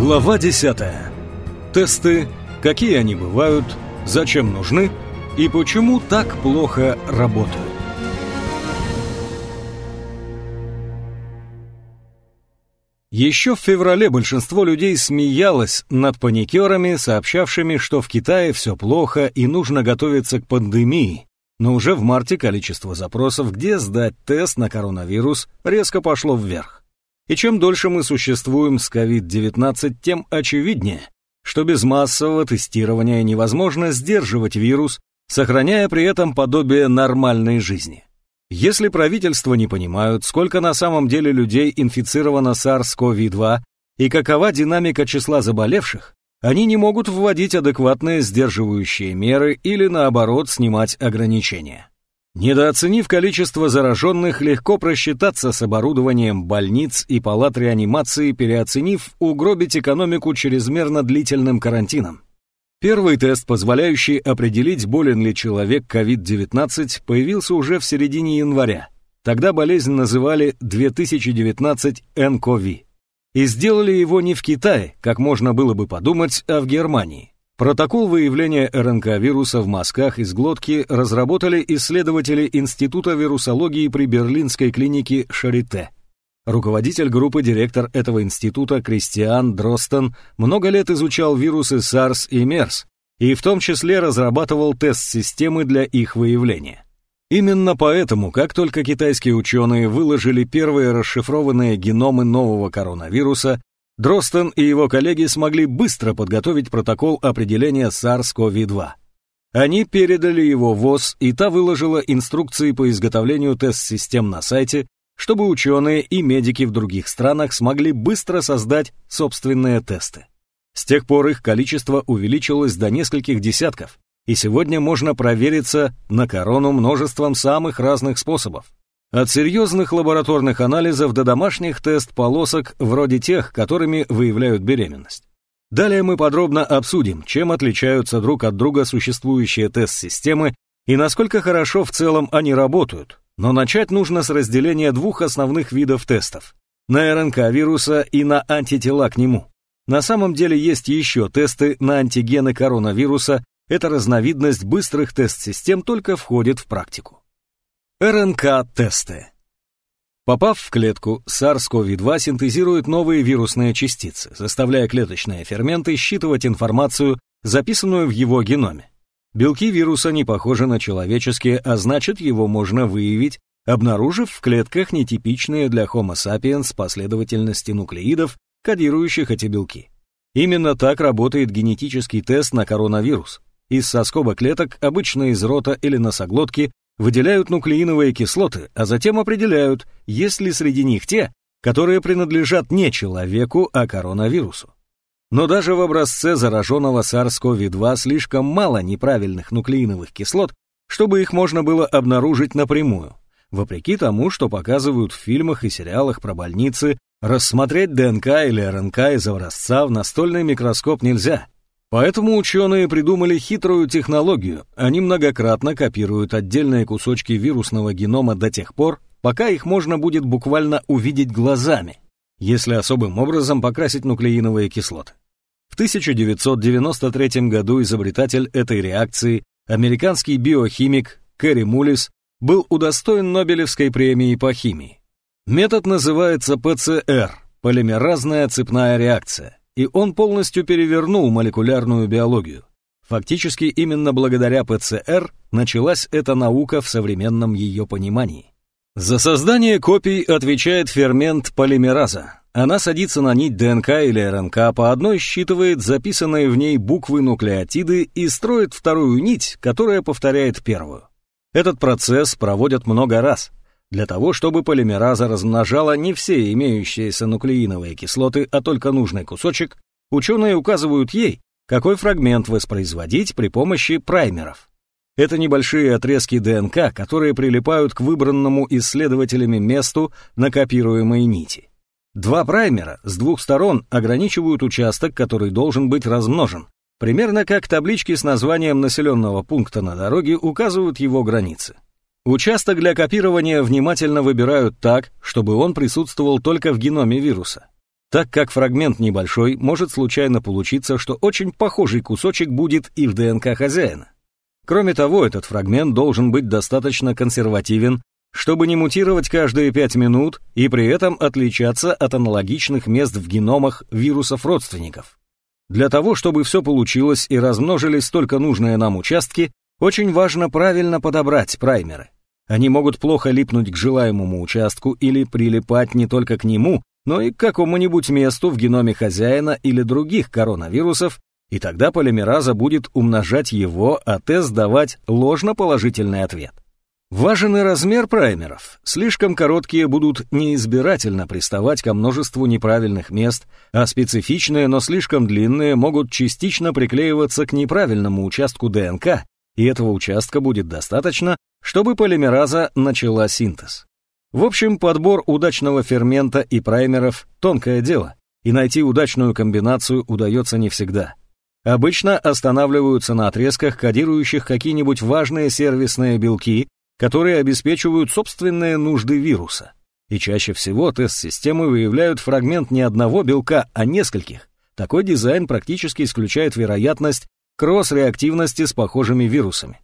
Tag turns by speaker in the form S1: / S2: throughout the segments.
S1: Глава 10. Тесты, какие они бывают, зачем нужны и почему так плохо работают. Еще в феврале большинство людей смеялось над паникерами, сообщавшими, что в Китае все плохо и нужно готовиться к пандемии. Но уже в марте количество запросов, где сдать тест на коронавирус, резко пошло вверх. И чем дольше мы существуем с COVID-19, тем очевиднее, что без массового тестирования невозможно сдерживать вирус, сохраняя при этом подобие нормальной жизни. Если правительства не понимают, сколько на самом деле людей инфицировано SARS-CoV-2 и какова динамика числа заболевших, они не могут вводить адекватные сдерживающие меры или наоборот снимать ограничения. Недооценив количество зараженных, легко просчитаться с оборудованием больниц и палат реанимации, переоценив, угробить экономику чрезмерно длительным карантином. Первый тест, позволяющий определить, болен ли человек COVID-19, появился уже в середине января. Тогда болезнь называли 2019 nCoV. И сделали его не в Китае, как можно было бы подумать, а в Германии. Протокол выявления РНК-вируса в мазках из глотки разработали исследователи Института вирусологии при берлинской клинике Шарите. Руководитель группы, директор этого института Кристиан Дростен много лет изучал вирусы SARS и MERS, и в том числе разрабатывал тест-системы для их выявления. Именно поэтому, как только китайские ученые выложили первые расшифрованные геномы нового коронавируса, Дростен и его коллеги смогли быстро подготовить протокол определения SARS-CoV-2. Они передали его ВОЗ, и та выложила инструкции по изготовлению тест-систем на сайте, чтобы ученые и медики в других странах смогли быстро создать собственные тесты. С тех пор их количество увеличилось до нескольких десятков, и сегодня можно провериться на корону множеством самых разных способов. От серьезных лабораторных анализов до домашних тест-полосок, вроде тех, которыми выявляют беременность. Далее мы подробно обсудим, чем отличаются друг от друга существующие тест-системы и насколько хорошо в целом они работают. Но начать нужно с разделения двух основных видов тестов – на РНК вируса и на антитела к нему. На самом деле есть еще тесты на антигены коронавируса, эта разновидность быстрых тест-систем только входит в практику. РНК-тесты. Попав в клетку, SARS-CoV-2 синтезирует новые вирусные частицы, заставляя клеточные ферменты считывать информацию, записанную в его геноме. Белки вируса не похожи на человеческие, а значит его можно выявить, обнаружив в клетках нетипичные для Homo sapiens последовательности нуклеидов, кодирующих эти белки. Именно так работает генетический тест на коронавирус. Из соскоба клеток, обычно из рота или носоглотки, выделяют нуклеиновые кислоты, а затем определяют, есть ли среди них те, которые принадлежат не человеку, а коронавирусу. Но даже в образце зараженного SARS-CoV-2 слишком мало неправильных нуклеиновых кислот, чтобы их можно было обнаружить напрямую. Вопреки тому, что показывают в фильмах и сериалах про больницы, рассмотреть ДНК или РНК из образца в настольный микроскоп нельзя – Поэтому ученые придумали хитрую технологию. Они многократно копируют отдельные кусочки вирусного генома до тех пор, пока их можно будет буквально увидеть глазами, если особым образом покрасить нуклеиновые кислоты. В 1993 году изобретатель этой реакции, американский биохимик Кэрри Мулис, был удостоен Нобелевской премии по химии. Метод называется ПЦР – полимеразная цепная реакция и он полностью перевернул молекулярную биологию. Фактически именно благодаря ПЦР началась эта наука в современном ее понимании. За создание копий отвечает фермент полимераза. Она садится на нить ДНК или РНК, по одной считывает записанные в ней буквы нуклеотиды и строит вторую нить, которая повторяет первую. Этот процесс проводят много раз, для того, чтобы полимераза размножала не все имеющиеся нуклеиновые кислоты, а только нужный кусочек, ученые указывают ей, какой фрагмент воспроизводить при помощи праймеров. Это небольшие отрезки ДНК, которые прилипают к выбранному исследователями месту на копируемой нити. Два праймера с двух сторон ограничивают участок, который должен быть размножен, примерно как таблички с названием населенного пункта на дороге указывают его границы. Участок для копирования внимательно выбирают так, чтобы он присутствовал только в геноме вируса. Так как фрагмент небольшой, может случайно получиться, что очень похожий кусочек будет и в ДНК хозяина. Кроме того, этот фрагмент должен быть достаточно консервативен, чтобы не мутировать каждые 5 минут и при этом отличаться от аналогичных мест в геномах вирусов родственников. Для того, чтобы все получилось и размножились только нужные нам участки, очень важно правильно подобрать праймеры. Они могут плохо липнуть к желаемому участку или прилипать не только к нему, но и к какому-нибудь месту в геноме хозяина или других коронавирусов, и тогда полимераза будет умножать его, а тест давать ложноположительный ответ. Важен и размер праймеров. Слишком короткие будут неизбирательно приставать ко множеству неправильных мест, а специфичные, но слишком длинные могут частично приклеиваться к неправильному участку ДНК, и этого участка будет достаточно, чтобы полимераза начала синтез. В общем, подбор удачного фермента и праймеров – тонкое дело, и найти удачную комбинацию удается не всегда. Обычно останавливаются на отрезках, кодирующих какие-нибудь важные сервисные белки, которые обеспечивают собственные нужды вируса. И чаще всего тест-системы выявляют фрагмент не одного белка, а нескольких. Такой дизайн практически исключает вероятность кросс-реактивности с похожими вирусами.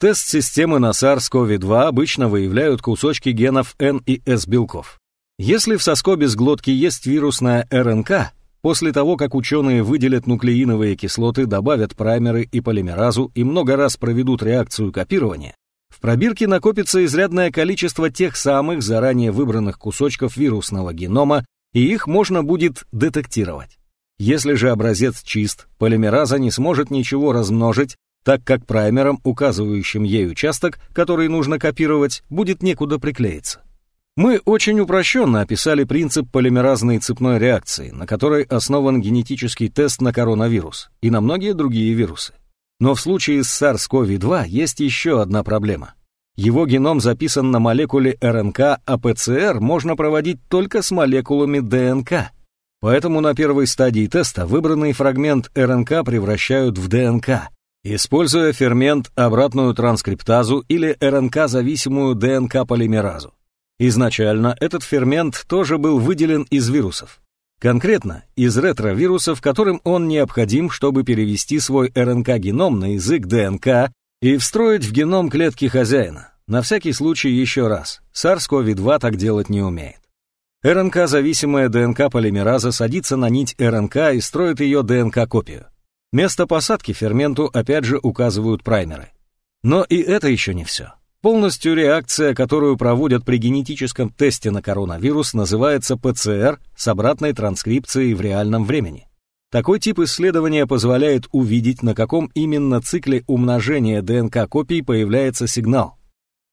S1: Тест-системы на SARS-CoV-2 обычно выявляют кусочки генов N и S белков. Если в соскобе с глотки есть вирусная РНК, после того, как ученые выделят нуклеиновые кислоты, добавят праймеры и полимеразу и много раз проведут реакцию копирования, в пробирке накопится изрядное количество тех самых заранее выбранных кусочков вирусного генома, и их можно будет детектировать. Если же образец чист, полимераза не сможет ничего размножить, так как праймером, указывающим ей участок, который нужно копировать, будет некуда приклеиться. Мы очень упрощенно описали принцип полимеразной цепной реакции, на которой основан генетический тест на коронавирус и на многие другие вирусы. Но в случае с SARS-CoV-2 есть еще одна проблема. Его геном записан на молекуле РНК, а ПЦР можно проводить только с молекулами ДНК. Поэтому на первой стадии теста выбранный фрагмент РНК превращают в ДНК, используя фермент обратную транскриптазу или РНК-зависимую ДНК-полимеразу. Изначально этот фермент тоже был выделен из вирусов. Конкретно из ретровирусов, которым он необходим, чтобы перевести свой РНК-геном на язык ДНК и встроить в геном клетки хозяина. На всякий случай еще раз, SARS-CoV-2 так делать не умеет. РНК-зависимая ДНК-полимераза садится на нить РНК и строит ее ДНК-копию. Место посадки ферменту опять же указывают праймеры. Но и это еще не все. Полностью реакция, которую проводят при генетическом тесте на коронавирус, называется ПЦР с обратной транскрипцией в реальном времени. Такой тип исследования позволяет увидеть, на каком именно цикле умножения ДНК-копий появляется сигнал.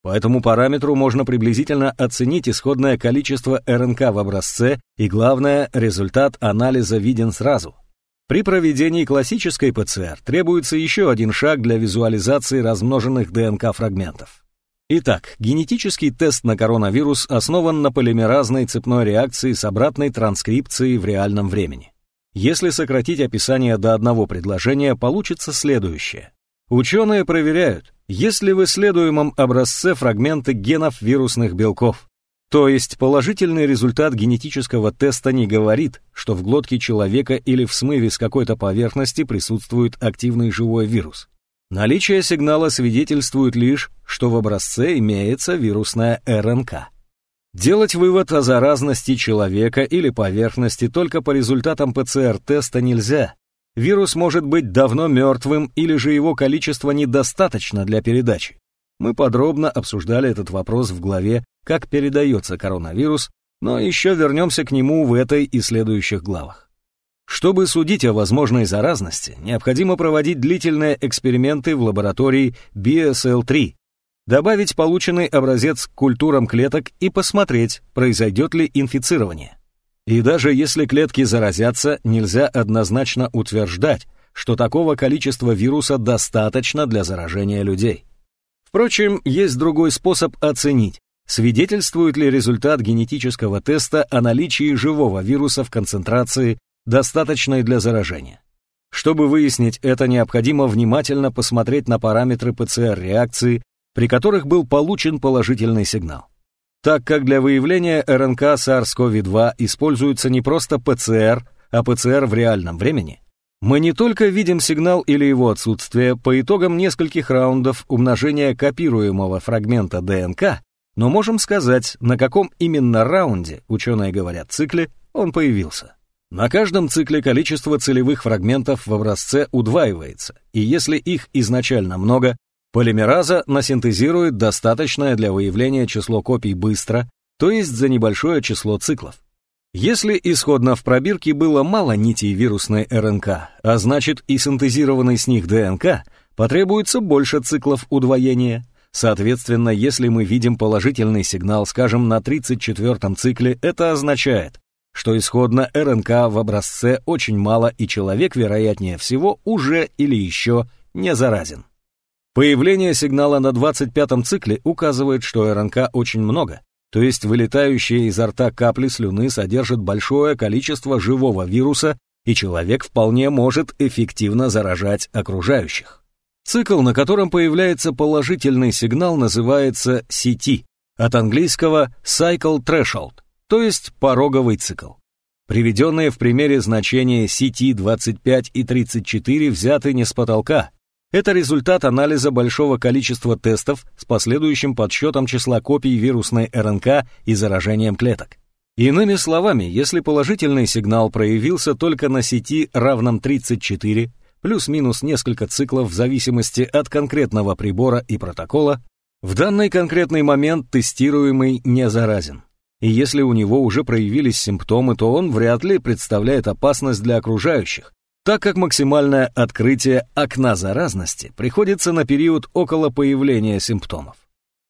S1: По этому параметру можно приблизительно оценить исходное количество РНК в образце и, главное, результат анализа виден сразу. При проведении классической ПЦР требуется еще один шаг для визуализации размноженных ДНК-фрагментов. Итак, генетический тест на коронавирус основан на полимеразной цепной реакции с обратной транскрипцией в реальном времени. Если сократить описание до одного предложения, получится следующее. Ученые проверяют, есть ли в исследуемом образце фрагменты генов вирусных белков. То есть положительный результат генетического теста не говорит, что в глотке человека или в смыве с какой-то поверхности присутствует активный живой вирус. Наличие сигнала свидетельствует лишь, что в образце имеется вирусная РНК. Делать вывод о заразности человека или поверхности только по результатам ПЦР-теста нельзя, Вирус может быть давно мертвым или же его количество недостаточно для передачи. Мы подробно обсуждали этот вопрос в главе «Как передается коронавирус», но еще вернемся к нему в этой и следующих главах. Чтобы судить о возможной заразности, необходимо проводить длительные эксперименты в лаборатории BSL-3, добавить полученный образец к культурам клеток и посмотреть, произойдет ли инфицирование. И даже если клетки заразятся, нельзя однозначно утверждать, что такого количества вируса достаточно для заражения людей. Впрочем, есть другой способ оценить, свидетельствует ли результат генетического теста о наличии живого вируса в концентрации, достаточной для заражения. Чтобы выяснить это, необходимо внимательно посмотреть на параметры ПЦР-реакции, при которых был получен положительный сигнал. Так как для выявления РНК SARS-CoV-2 используется не просто ПЦР, а ПЦР в реальном времени, мы не только видим сигнал или его отсутствие по итогам нескольких раундов умножения копируемого фрагмента ДНК, но можем сказать, на каком именно раунде, ученые говорят цикле, он появился. На каждом цикле количество целевых фрагментов в образце удваивается, и если их изначально много, полимераза насинтезирует достаточное для выявления число копий быстро, то есть за небольшое число циклов. Если исходно в пробирке было мало нитей вирусной РНК, а значит и синтезированной с них ДНК, потребуется больше циклов удвоения. Соответственно, если мы видим положительный сигнал, скажем, на 34-м цикле, это означает, что исходно РНК в образце очень мало и человек, вероятнее всего, уже или еще не заразен. Появление сигнала на 25-м цикле указывает, что РНК очень много, то есть вылетающие изо рта капли слюны содержат большое количество живого вируса, и человек вполне может эффективно заражать окружающих. Цикл, на котором появляется положительный сигнал, называется CT, от английского Cycle Threshold то есть пороговый цикл. Приведенные в примере значения CT25 и 34 взяты не с потолка. Это результат анализа большого количества тестов с последующим подсчетом числа копий вирусной РНК и заражением клеток. Иными словами, если положительный сигнал проявился только на сети равном 34, плюс-минус несколько циклов в зависимости от конкретного прибора и протокола, в данный конкретный момент тестируемый не заразен и если у него уже проявились симптомы, то он вряд ли представляет опасность для окружающих, так как максимальное открытие окна заразности приходится на период около появления симптомов.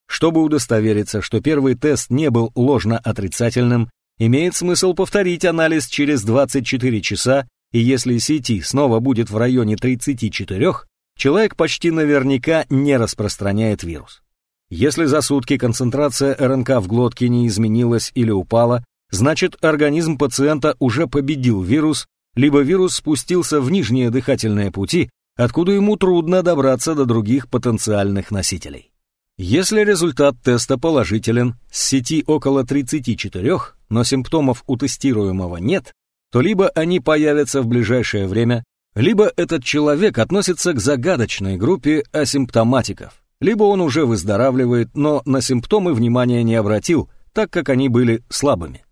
S1: Чтобы удостовериться, что первый тест не был ложно-отрицательным, имеет смысл повторить анализ через 24 часа, и если сети снова будет в районе 34, человек почти наверняка не распространяет вирус. Если за сутки концентрация РНК в глотке не изменилась или упала, значит организм пациента уже победил вирус, либо вирус спустился в нижние дыхательные пути, откуда ему трудно добраться до других потенциальных носителей. Если результат теста положителен, с сети около 34, но симптомов у тестируемого нет, то либо они появятся в ближайшее время, либо этот человек относится к загадочной группе асимптоматиков, либо он уже выздоравливает, но на симптомы внимания не обратил, так как они были слабыми.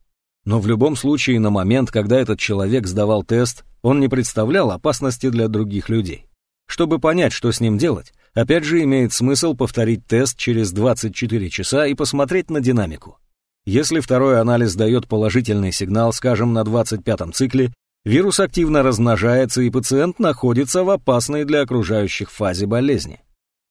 S1: Но в любом случае на момент, когда этот человек сдавал тест, он не представлял опасности для других людей. Чтобы понять, что с ним делать, опять же имеет смысл повторить тест через 24 часа и посмотреть на динамику. Если второй анализ дает положительный сигнал, скажем, на 25-м цикле, вирус активно размножается и пациент находится в опасной для окружающих фазе болезни.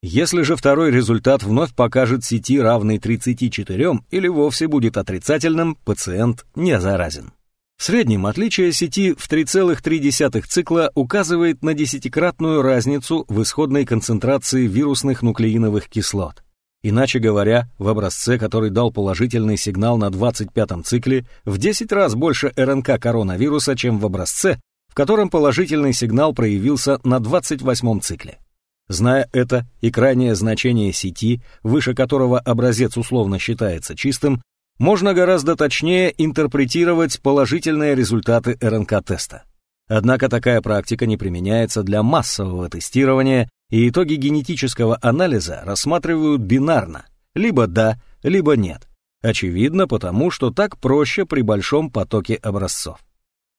S1: Если же второй результат вновь покажет сети равный 34 или вовсе будет отрицательным, пациент не заразен. В среднем отличие сети в 3,3 цикла указывает на десятикратную разницу в исходной концентрации вирусных нуклеиновых кислот. Иначе говоря, в образце, который дал положительный сигнал на 25-м цикле, в 10 раз больше РНК коронавируса, чем в образце, в котором положительный сигнал проявился на 28-м цикле. Зная это и крайнее значение сети, выше которого образец условно считается чистым, можно гораздо точнее интерпретировать положительные результаты РНК-теста. Однако такая практика не применяется для массового тестирования, и итоги генетического анализа рассматривают бинарно, либо да, либо нет. Очевидно, потому что так проще при большом потоке образцов.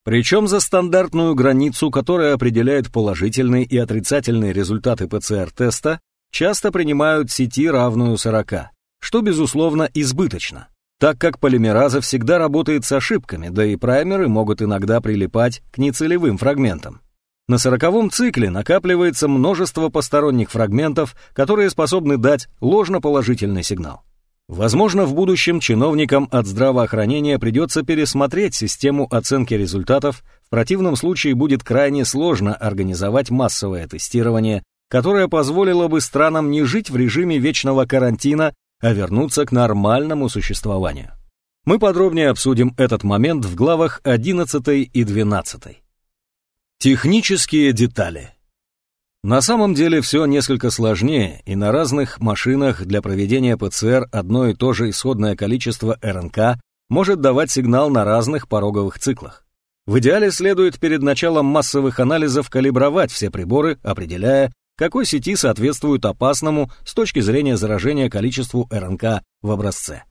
S1: Причем за стандартную границу, которая определяет положительные и отрицательные результаты ПЦР-теста, часто принимают сети равную 40, что, безусловно, избыточно, так как полимераза всегда работает с ошибками, да и праймеры могут иногда прилипать к нецелевым фрагментам. На сороковом цикле накапливается множество посторонних фрагментов, которые способны дать ложноположительный сигнал. Возможно, в будущем чиновникам от здравоохранения придется пересмотреть систему оценки результатов, в противном случае будет крайне сложно организовать массовое тестирование, которое позволило бы странам не жить в режиме вечного карантина, а вернуться к нормальному существованию. Мы подробнее обсудим этот момент в главах 11 и 12. Технические детали. На самом деле все несколько сложнее, и на разных машинах для проведения ПЦР одно и то же исходное количество РНК может давать сигнал на разных пороговых циклах. В идеале следует перед началом массовых анализов калибровать все приборы, определяя, какой сети соответствует опасному с точки зрения заражения количеству РНК в образце.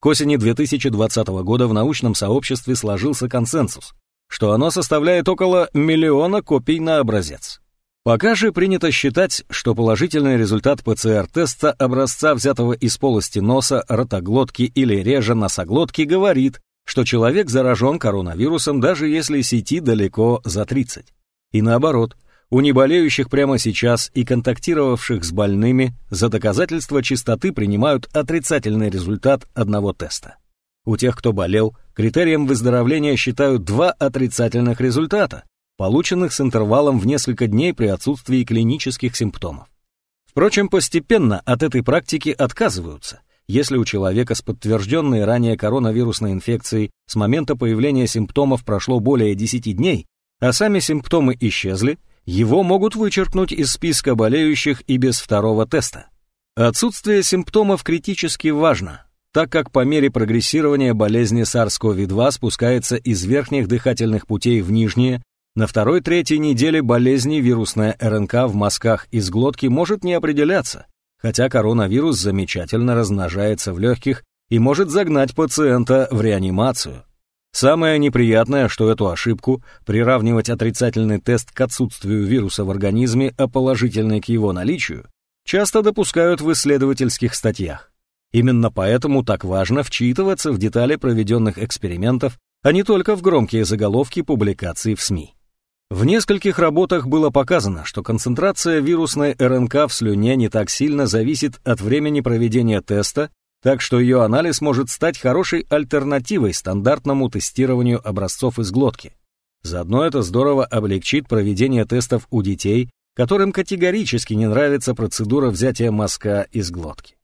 S1: К осени 2020 года в научном сообществе сложился консенсус, что оно составляет около миллиона копий на образец. Пока же принято считать, что положительный результат ПЦР-теста образца, взятого из полости носа, ротоглотки или реже носоглотки, говорит, что человек заражен коронавирусом, даже если сети далеко за 30. И наоборот, у неболеющих прямо сейчас и контактировавших с больными за доказательство чистоты принимают отрицательный результат одного теста. У тех, кто болел, критерием выздоровления считают два отрицательных результата, полученных с интервалом в несколько дней при отсутствии клинических симптомов. Впрочем, постепенно от этой практики отказываются, если у человека с подтвержденной ранее коронавирусной инфекцией с момента появления симптомов прошло более 10 дней, а сами симптомы исчезли, его могут вычеркнуть из списка болеющих и без второго теста. Отсутствие симптомов критически важно, так как по мере прогрессирования болезни SARS-CoV-2 спускается из верхних дыхательных путей в нижние, на второй-третьей неделе болезни вирусная РНК в мазках из глотки может не определяться, хотя коронавирус замечательно размножается в легких и может загнать пациента в реанимацию. Самое неприятное, что эту ошибку приравнивать отрицательный тест к отсутствию вируса в организме, а положительный к его наличию, часто допускают в исследовательских статьях. Именно поэтому так важно вчитываться в детали проведенных экспериментов, а не только в громкие заголовки публикаций в СМИ. В нескольких работах было показано, что концентрация вирусной РНК в слюне не так сильно зависит от времени проведения теста, так что ее анализ может стать хорошей альтернативой стандартному тестированию образцов из глотки. Заодно это здорово облегчит проведение тестов у детей, которым категорически не нравится процедура взятия мазка из глотки.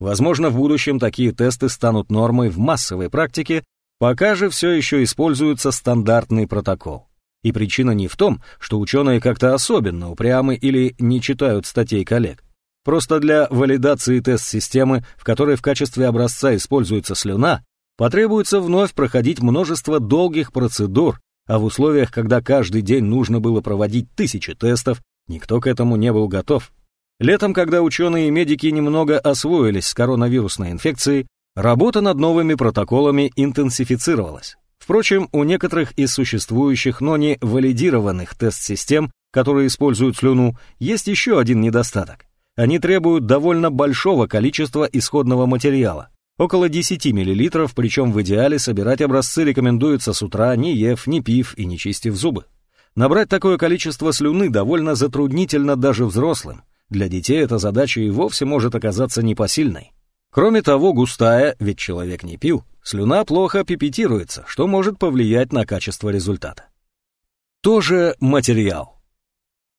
S1: Возможно, в будущем такие тесты станут нормой в массовой практике, пока же все еще используется стандартный протокол. И причина не в том, что ученые как-то особенно упрямы или не читают статей коллег. Просто для валидации тест-системы, в которой в качестве образца используется слюна, потребуется вновь проходить множество долгих процедур, а в условиях, когда каждый день нужно было проводить тысячи тестов, никто к этому не был готов. Летом, когда ученые и медики немного освоились с коронавирусной инфекцией, работа над новыми протоколами интенсифицировалась. Впрочем, у некоторых из существующих, но не валидированных тест-систем, которые используют слюну, есть еще один недостаток. Они требуют довольно большого количества исходного материала, около 10 мл, причем в идеале собирать образцы рекомендуется с утра, не ев, не пив и не чистив зубы. Набрать такое количество слюны довольно затруднительно даже взрослым. Для детей эта задача и вовсе может оказаться непосильной. Кроме того, густая, ведь человек не пил, слюна плохо пипетируется, что может повлиять на качество результата. Тоже материал.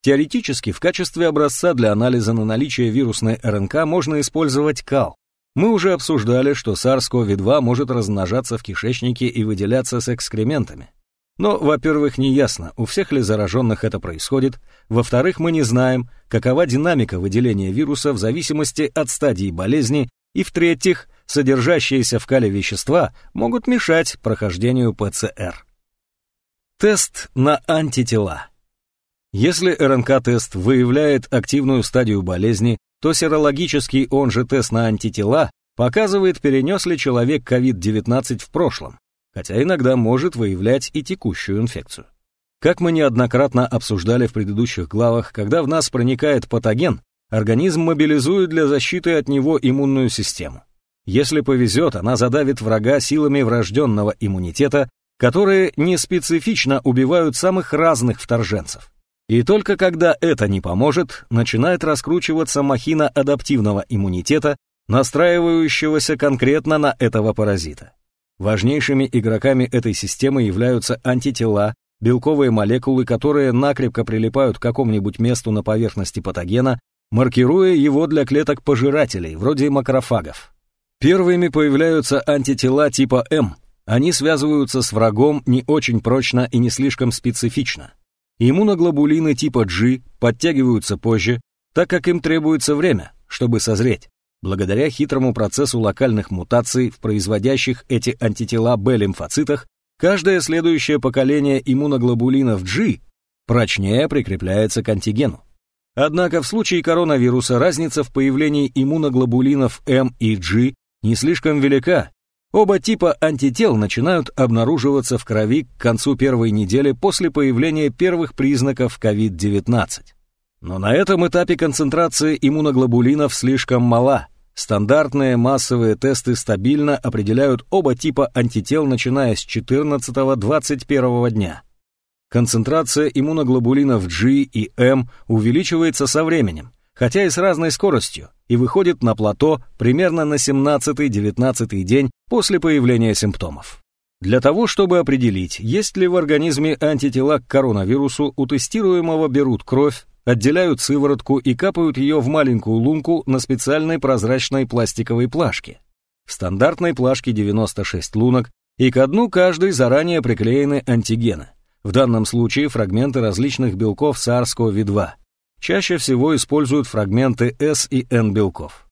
S1: Теоретически в качестве образца для анализа на наличие вирусной РНК можно использовать кал. Мы уже обсуждали, что SARS-CoV-2 может размножаться в кишечнике и выделяться с экскрементами. Но, во-первых, не ясно, у всех ли зараженных это происходит, во-вторых, мы не знаем, какова динамика выделения вируса в зависимости от стадии болезни и в-третьих, содержащиеся в кале вещества могут мешать прохождению ПЦР. Тест на антитела. Если РНК-тест выявляет активную стадию болезни, то серологический, он же тест на антитела, показывает, перенес ли человек COVID-19 в прошлом, хотя иногда может выявлять и текущую инфекцию. Как мы неоднократно обсуждали в предыдущих главах, когда в нас проникает патоген, Организм мобилизует для защиты от него иммунную систему. Если повезет, она задавит врага силами врожденного иммунитета, которые неспецифично убивают самых разных вторженцев. И только когда это не поможет, начинает раскручиваться махина адаптивного иммунитета, настраивающегося конкретно на этого паразита. Важнейшими игроками этой системы являются антитела, белковые молекулы, которые накрепко прилипают к какому-нибудь месту на поверхности патогена маркируя его для клеток пожирателей, вроде макрофагов. Первыми появляются антитела типа М. Они связываются с врагом не очень прочно и не слишком специфично. Иммуноглобулины типа G подтягиваются позже, так как им требуется время, чтобы созреть, благодаря хитрому процессу локальных мутаций в производящих эти антитела Б-лимфоцитах, каждое следующее поколение иммуноглобулинов G прочнее прикрепляется к антигену. Однако в случае коронавируса разница в появлении иммуноглобулинов М и G не слишком велика. Оба типа антител начинают обнаруживаться в крови к концу первой недели после появления первых признаков COVID-19. Но на этом этапе концентрация иммуноглобулинов слишком мала. Стандартные массовые тесты стабильно определяют оба типа антител, начиная с 14-21 дня. Концентрация иммуноглобулинов G и M увеличивается со временем, хотя и с разной скоростью, и выходит на плато примерно на 17-19 день после появления симптомов. Для того, чтобы определить, есть ли в организме антитела к коронавирусу, у тестируемого берут кровь, отделяют сыворотку и капают ее в маленькую лунку на специальной прозрачной пластиковой плашке. В стандартной плашке 96 лунок, и к дну каждой заранее приклеены антигены. В данном случае фрагменты различных белков SARS-CoV-2. Чаще всего используют фрагменты S и N белков.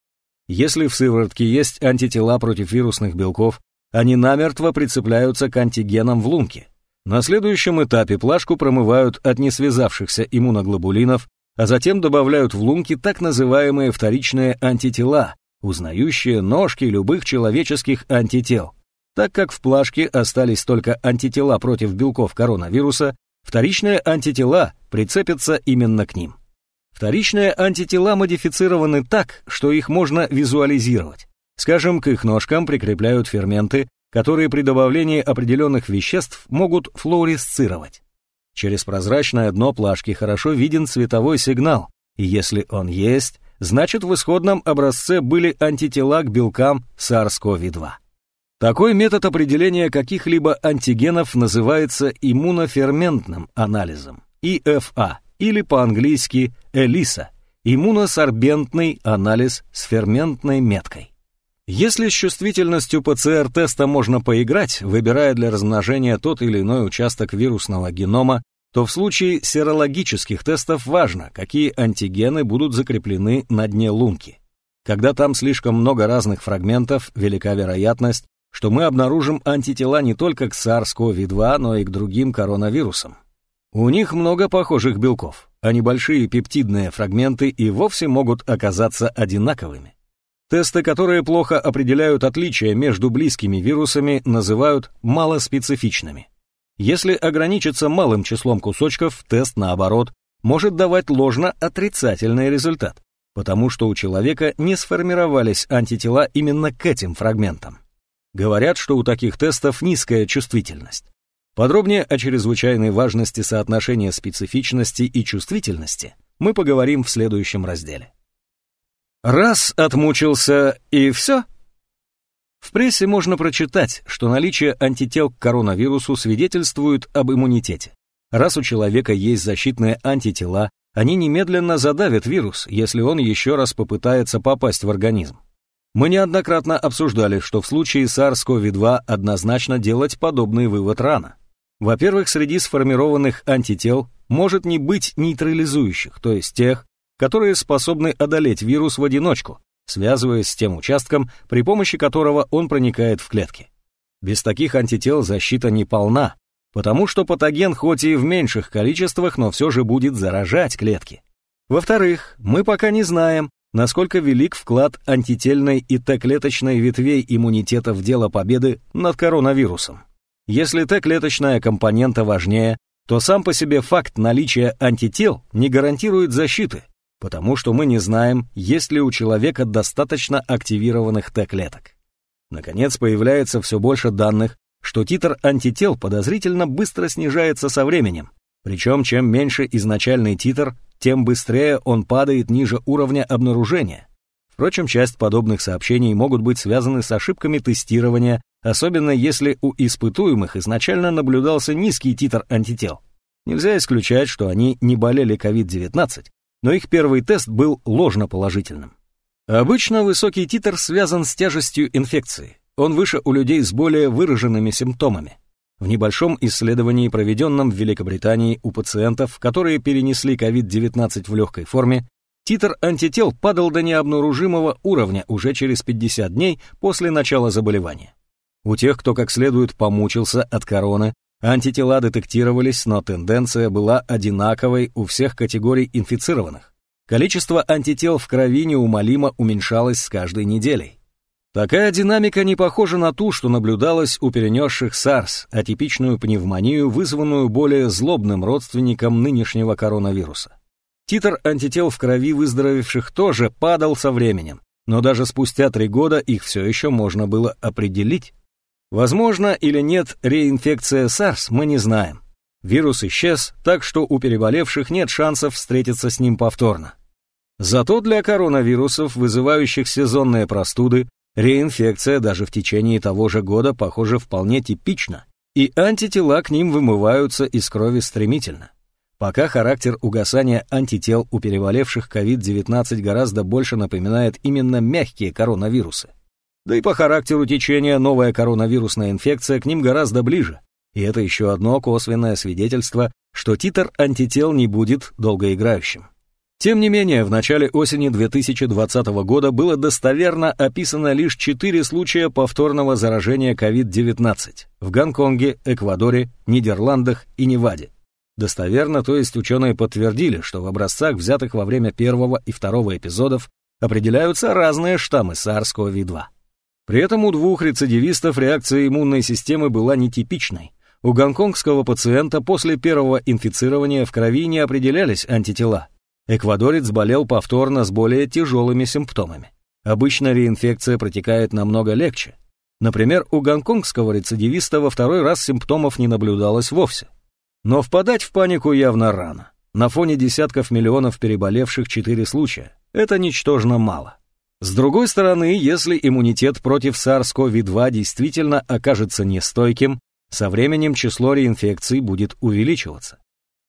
S1: Если в сыворотке есть антитела против вирусных белков, они намертво прицепляются к антигенам в лунке. На следующем этапе плашку промывают от несвязавшихся иммуноглобулинов, а затем добавляют в лунки так называемые вторичные антитела, узнающие ножки любых человеческих антител. Так как в плашке остались только антитела против белков коронавируса, вторичные антитела прицепятся именно к ним. Вторичные антитела модифицированы так, что их можно визуализировать. Скажем, к их ножкам прикрепляют ферменты, которые при добавлении определенных веществ могут флуоресцировать. Через прозрачное дно плашки хорошо виден цветовой сигнал, и если он есть, значит в исходном образце были антитела к белкам SARS-CoV-2. Такой метод определения каких-либо антигенов называется иммуноферментным анализом, ИФА, или по-английски ELISA, иммуносорбентный анализ с ферментной меткой. Если с чувствительностью ПЦР-теста можно поиграть, выбирая для размножения тот или иной участок вирусного генома, то в случае серологических тестов важно, какие антигены будут закреплены на дне лунки. Когда там слишком много разных фрагментов, велика вероятность, что мы обнаружим антитела не только к SARS-CoV-2, но и к другим коронавирусам. У них много похожих белков, а небольшие пептидные фрагменты и вовсе могут оказаться одинаковыми. Тесты, которые плохо определяют отличия между близкими вирусами, называют малоспецифичными. Если ограничиться малым числом кусочков, тест, наоборот, может давать ложно-отрицательный результат, потому что у человека не сформировались антитела именно к этим фрагментам. Говорят, что у таких тестов низкая чувствительность. Подробнее о чрезвычайной важности соотношения специфичности и чувствительности мы поговорим в следующем разделе. Раз отмучился и все? В прессе можно прочитать, что наличие антител к коронавирусу свидетельствует об иммунитете. Раз у человека есть защитные антитела, они немедленно задавят вирус, если он еще раз попытается попасть в организм. Мы неоднократно обсуждали, что в случае SARS-CoV-2 однозначно делать подобный вывод рано. Во-первых, среди сформированных антител может не быть нейтрализующих, то есть тех, которые способны одолеть вирус в одиночку, связываясь с тем участком, при помощи которого он проникает в клетки. Без таких антител защита не полна, потому что патоген хоть и в меньших количествах, но все же будет заражать клетки. Во-вторых, мы пока не знаем, насколько велик вклад антительной и Т-клеточной ветвей иммунитета в дело победы над коронавирусом. Если Т-клеточная компонента важнее, то сам по себе факт наличия антител не гарантирует защиты, потому что мы не знаем, есть ли у человека достаточно активированных Т-клеток. Наконец, появляется все больше данных, что титр антител подозрительно быстро снижается со временем, причем чем меньше изначальный титр, тем быстрее он падает ниже уровня обнаружения. Впрочем, часть подобных сообщений могут быть связаны с ошибками тестирования, особенно если у испытуемых изначально наблюдался низкий титр антител. Нельзя исключать, что они не болели COVID-19, но их первый тест был ложноположительным. Обычно высокий титр связан с тяжестью инфекции. Он выше у людей с более выраженными симптомами. В небольшом исследовании, проведенном в Великобритании у пациентов, которые перенесли COVID-19 в легкой форме, титр антител падал до необнаружимого уровня уже через 50 дней после начала заболевания. У тех, кто как следует помучился от короны, антитела детектировались, но тенденция была одинаковой у всех категорий инфицированных. Количество антител в крови неумолимо уменьшалось с каждой неделей. Такая динамика не похожа на ту, что наблюдалась у перенесших SARS, атипичную пневмонию, вызванную более злобным родственником нынешнего коронавируса. Титр антител в крови выздоровевших тоже падал со временем, но даже спустя три года их все еще можно было определить. Возможно или нет реинфекция SARS, мы не знаем. Вирус исчез, так что у переболевших нет шансов встретиться с ним повторно. Зато для коронавирусов, вызывающих сезонные простуды, Реинфекция даже в течение того же года, похоже, вполне типична, и антитела к ним вымываются из крови стремительно. Пока характер угасания антител у переболевших COVID-19 гораздо больше напоминает именно мягкие коронавирусы. Да и по характеру течения новая коронавирусная инфекция к ним гораздо ближе. И это еще одно косвенное свидетельство, что титр антител не будет долгоиграющим. Тем не менее, в начале осени 2020 года было достоверно описано лишь 4 случая повторного заражения COVID-19 в Гонконге, Эквадоре, Нидерландах и Неваде. Достоверно, то есть ученые подтвердили, что в образцах, взятых во время первого и второго эпизодов, определяются разные штаммы SARS-CoV-2. При этом у двух рецидивистов реакция иммунной системы была нетипичной. У гонконгского пациента после первого инфицирования в крови не определялись антитела, Эквадорец болел повторно с более тяжелыми симптомами. Обычно реинфекция протекает намного легче. Например, у гонконгского рецидивиста во второй раз симптомов не наблюдалось вовсе. Но впадать в панику явно рано. На фоне десятков миллионов переболевших 4 случая. Это ничтожно мало. С другой стороны, если иммунитет против SARS-CoV-2 действительно окажется нестойким, со временем число реинфекций будет увеличиваться.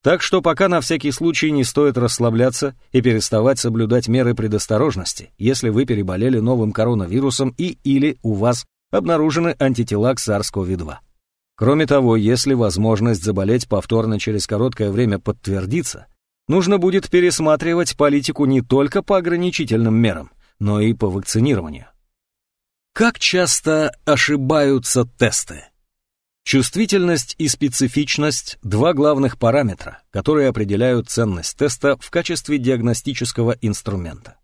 S1: Так что пока на всякий случай не стоит расслабляться и переставать соблюдать меры предосторожности, если вы переболели новым коронавирусом и или у вас обнаружены антитела к SARS-CoV-2. Кроме того, если возможность заболеть повторно через короткое время подтвердится, нужно будет пересматривать политику не только по ограничительным мерам, но и по вакцинированию. Как часто ошибаются тесты? Чувствительность и специфичность – два главных параметра, которые определяют ценность теста в качестве диагностического инструмента.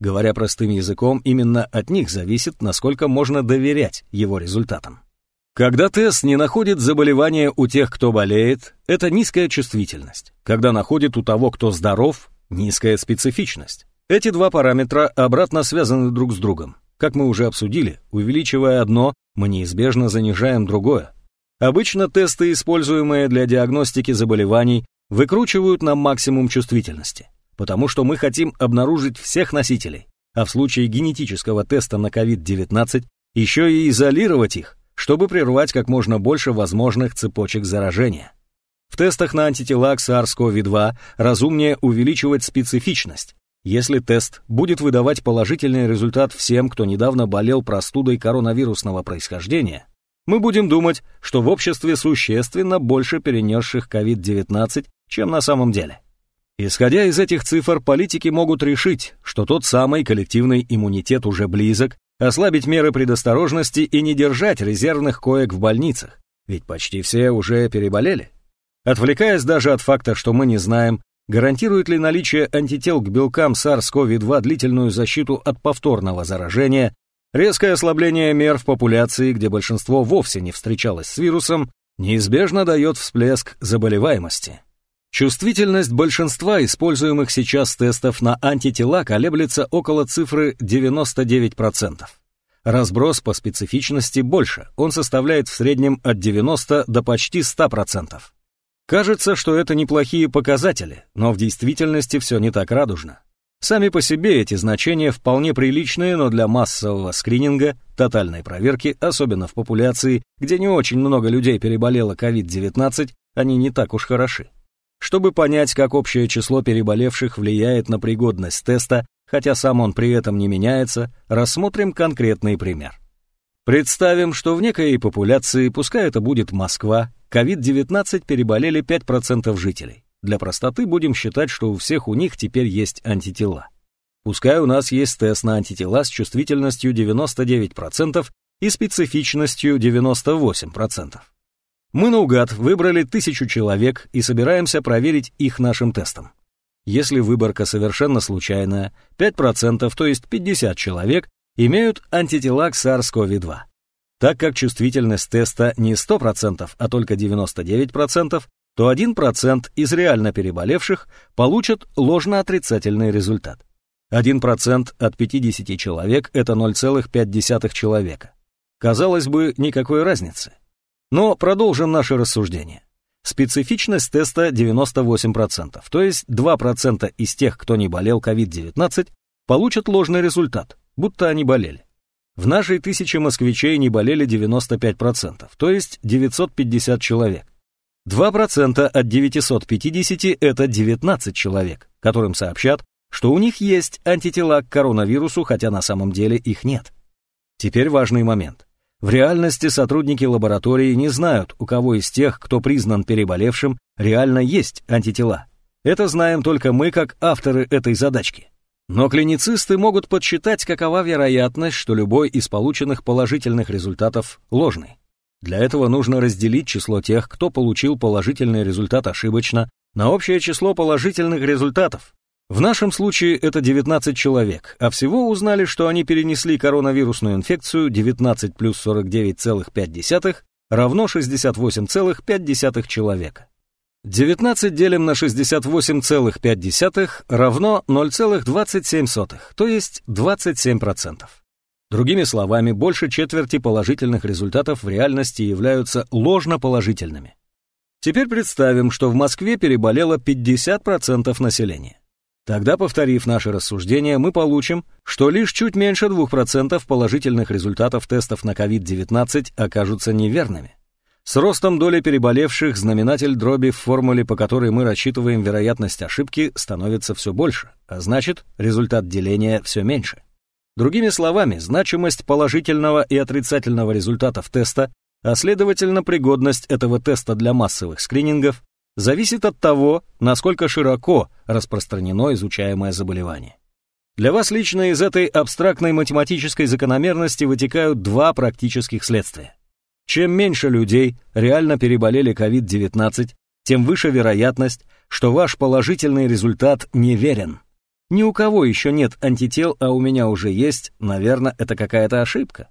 S1: Говоря простым языком, именно от них зависит, насколько можно доверять его результатам. Когда тест не находит заболевания у тех, кто болеет, это низкая чувствительность. Когда находит у того, кто здоров, низкая специфичность. Эти два параметра обратно связаны друг с другом. Как мы уже обсудили, увеличивая одно, мы неизбежно занижаем другое. Обычно тесты, используемые для диагностики заболеваний, выкручивают на максимум чувствительности, потому что мы хотим обнаружить всех носителей, а в случае генетического теста на COVID-19 еще и изолировать их, чтобы прервать как можно больше возможных цепочек заражения. В тестах на антитела к SARS-CoV-2 разумнее увеличивать специфичность. Если тест будет выдавать положительный результат всем, кто недавно болел простудой коронавирусного происхождения, мы будем думать, что в обществе существенно больше перенесших COVID-19, чем на самом деле. Исходя из этих цифр, политики могут решить, что тот самый коллективный иммунитет уже близок, ослабить меры предосторожности и не держать резервных коек в больницах, ведь почти все уже переболели. Отвлекаясь даже от факта, что мы не знаем, гарантирует ли наличие антител к белкам SARS-CoV-2 длительную защиту от повторного заражения, Резкое ослабление мер в популяции, где большинство вовсе не встречалось с вирусом, неизбежно дает всплеск заболеваемости. Чувствительность большинства используемых сейчас тестов на антитела колеблется около цифры 99%. Разброс по специфичности больше, он составляет в среднем от 90 до почти 100%. Кажется, что это неплохие показатели, но в действительности все не так радужно. Сами по себе эти значения вполне приличные, но для массового скрининга, тотальной проверки, особенно в популяции, где не очень много людей переболело COVID-19, они не так уж хороши. Чтобы понять, как общее число переболевших влияет на пригодность теста, хотя сам он при этом не меняется, рассмотрим конкретный пример. Представим, что в некой популяции, пускай это будет Москва, COVID-19 переболели 5% жителей. Для простоты будем считать, что у всех у них теперь есть антитела. Пускай у нас есть тест на антитела с чувствительностью 99% и специфичностью 98%. Мы наугад выбрали тысячу человек и собираемся проверить их нашим тестом. Если выборка совершенно случайная, 5%, то есть 50 человек, имеют антитела к SARS-CoV-2. Так как чувствительность теста не 100%, а только 99%, то 1% из реально переболевших получат ложно-отрицательный результат. 1% от 50 человек – это 0,5 человека. Казалось бы, никакой разницы. Но продолжим наше рассуждение. Специфичность теста 98%, то есть 2% из тех, кто не болел COVID-19, получат ложный результат, будто они болели. В нашей тысяче москвичей не болели 95%, то есть 950 человек. 2% от 950 – это 19 человек, которым сообщат, что у них есть антитела к коронавирусу, хотя на самом деле их нет. Теперь важный момент. В реальности сотрудники лаборатории не знают, у кого из тех, кто признан переболевшим, реально есть антитела. Это знаем только мы, как авторы этой задачки. Но клиницисты могут подсчитать, какова вероятность, что любой из полученных положительных результатов ложный. Для этого нужно разделить число тех, кто получил положительный результат ошибочно, на общее число положительных результатов, в нашем случае это 19 человек, а всего узнали, что они перенесли коронавирусную инфекцию 19 плюс 49,5 равно 68,5 человека. 19 делим на 68,5 равно 0,27, то есть 27%. Другими словами, больше четверти положительных результатов в реальности являются ложноположительными. Теперь представим, что в Москве переболело 50% населения. Тогда, повторив наше рассуждение, мы получим, что лишь чуть меньше 2% положительных результатов тестов на COVID-19 окажутся неверными. С ростом доли переболевших знаменатель дроби в формуле, по которой мы рассчитываем вероятность ошибки, становится все больше, а значит, результат деления все меньше. Другими словами, значимость положительного и отрицательного результатов теста, а следовательно пригодность этого теста для массовых скринингов, зависит от того, насколько широко распространено изучаемое заболевание. Для вас лично из этой абстрактной математической закономерности вытекают два практических следствия. Чем меньше людей реально переболели COVID-19, тем выше вероятность, что ваш положительный результат неверен. Ни у кого еще нет антител, а у меня уже есть, наверное, это какая-то ошибка.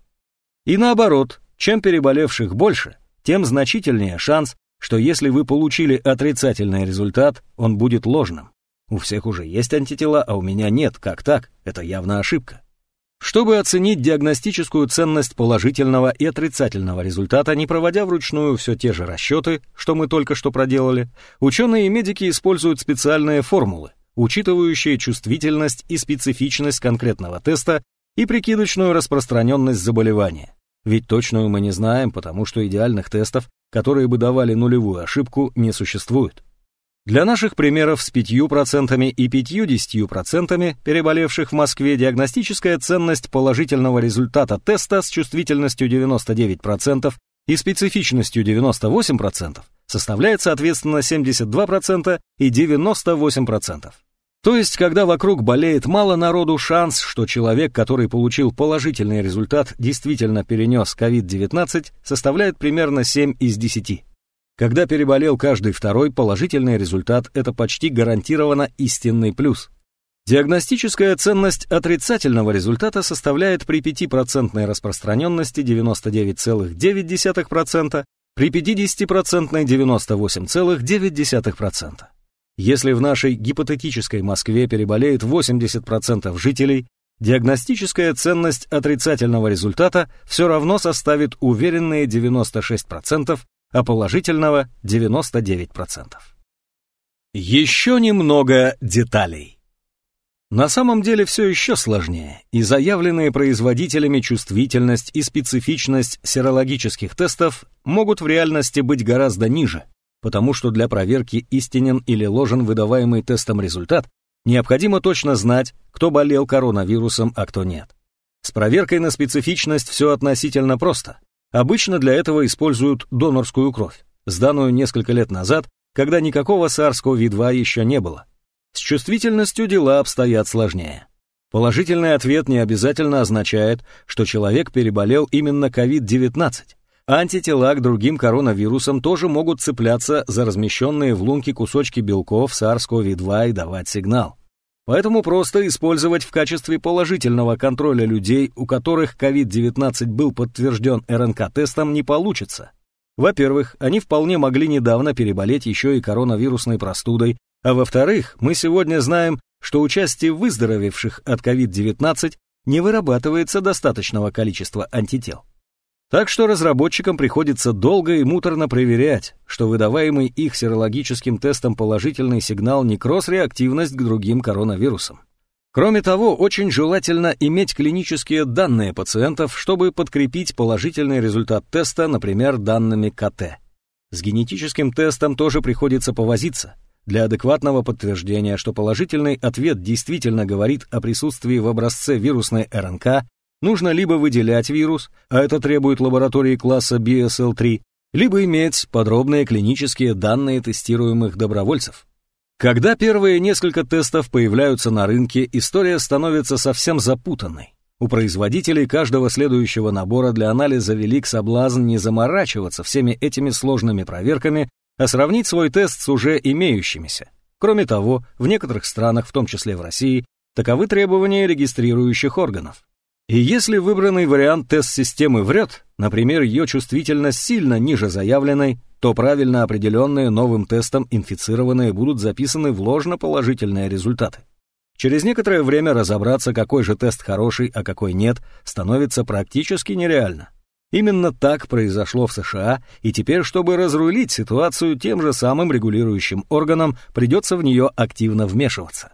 S1: И наоборот, чем переболевших больше, тем значительнее шанс, что если вы получили отрицательный результат, он будет ложным. У всех уже есть антитела, а у меня нет. Как так? Это явно ошибка. Чтобы оценить диагностическую ценность положительного и отрицательного результата, не проводя вручную все те же расчеты, что мы только что проделали, ученые и медики используют специальные формулы, учитывающие чувствительность и специфичность конкретного теста и прикидочную распространенность заболевания. Ведь точную мы не знаем, потому что идеальных тестов которые бы давали нулевую ошибку, не существует. Для наших примеров с 5% и 50% переболевших в Москве диагностическая ценность положительного результата теста с чувствительностью 99% и специфичностью 98% составляет соответственно 72% и 98%. То есть, когда вокруг болеет мало народу, шанс, что человек, который получил положительный результат, действительно перенес COVID-19, составляет примерно 7 из 10. Когда переболел каждый второй, положительный результат – это почти гарантированно истинный плюс. Диагностическая ценность отрицательного результата составляет при 5% распространенности 99,9%, при 50% 98,9%. Если в нашей гипотетической Москве переболеет 80% жителей, диагностическая ценность отрицательного результата все равно составит уверенные 96%, а положительного 99%. Еще немного деталей. На самом деле все еще сложнее, и заявленные производителями чувствительность и специфичность серологических тестов могут в реальности быть гораздо ниже, потому что для проверки истинен или ложен выдаваемый тестом результат, необходимо точно знать, кто болел коронавирусом, а кто нет. С проверкой на специфичность все относительно просто. Обычно для этого используют донорскую кровь, сданную несколько лет назад, когда никакого SARS-CoV-2 еще не было. С чувствительностью дела обстоят сложнее. Положительный ответ не обязательно означает, что человек переболел именно COVID-19. Антитела к другим коронавирусам тоже могут цепляться за размещенные в лунке кусочки белков SARS-CoV-2 и давать сигнал. Поэтому просто использовать в качестве положительного контроля людей, у которых COVID-19 был подтвержден РНК-тестом, не получится. Во-первых, они вполне могли недавно переболеть еще и коронавирусной простудой, а во-вторых, мы сегодня знаем, что у части выздоровевших от COVID-19 не вырабатывается достаточного количества антител. Так что разработчикам приходится долго и муторно проверять, что выдаваемый их серологическим тестом положительный сигнал не кросс-реактивность к другим коронавирусам. Кроме того, очень желательно иметь клинические данные пациентов, чтобы подкрепить положительный результат теста, например, данными КТ. С генетическим тестом тоже приходится повозиться. Для адекватного подтверждения, что положительный ответ действительно говорит о присутствии в образце вирусной РНК, нужно либо выделять вирус, а это требует лаборатории класса BSL-3, либо иметь подробные клинические данные тестируемых добровольцев. Когда первые несколько тестов появляются на рынке, история становится совсем запутанной. У производителей каждого следующего набора для анализа велик соблазн не заморачиваться всеми этими сложными проверками, а сравнить свой тест с уже имеющимися. Кроме того, в некоторых странах, в том числе в России, таковы требования регистрирующих органов. И если выбранный вариант тест-системы врет, например, ее чувствительность сильно ниже заявленной, то правильно определенные новым тестом инфицированные будут записаны в ложно-положительные результаты. Через некоторое время разобраться, какой же тест хороший, а какой нет, становится практически нереально. Именно так произошло в США, и теперь, чтобы разрулить ситуацию тем же самым регулирующим органам, придется в нее активно вмешиваться.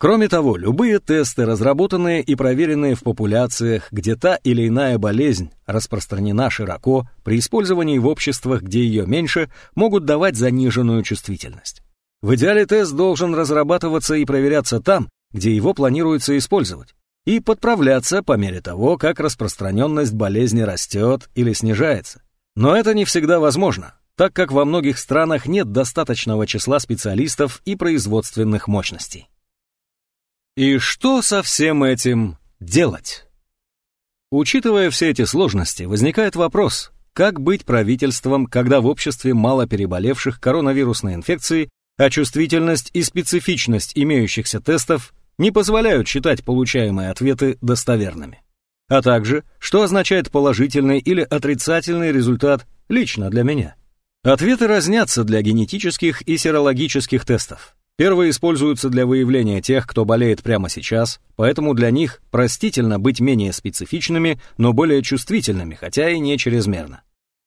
S1: Кроме того, любые тесты, разработанные и проверенные в популяциях, где та или иная болезнь распространена широко, при использовании в обществах, где ее меньше, могут давать заниженную чувствительность. В идеале тест должен разрабатываться и проверяться там, где его планируется использовать, и подправляться по мере того, как распространенность болезни растет или снижается. Но это не всегда возможно, так как во многих странах нет достаточного числа специалистов и производственных мощностей. И что со всем этим делать? Учитывая все эти сложности, возникает вопрос, как быть правительством, когда в обществе мало переболевших коронавирусной инфекцией, а чувствительность и специфичность имеющихся тестов не позволяют считать получаемые ответы достоверными. А также, что означает положительный или отрицательный результат лично для меня. Ответы разнятся для генетических и серологических тестов. Первые используются для выявления тех, кто болеет прямо сейчас, поэтому для них простительно быть менее специфичными, но более чувствительными, хотя и не чрезмерно.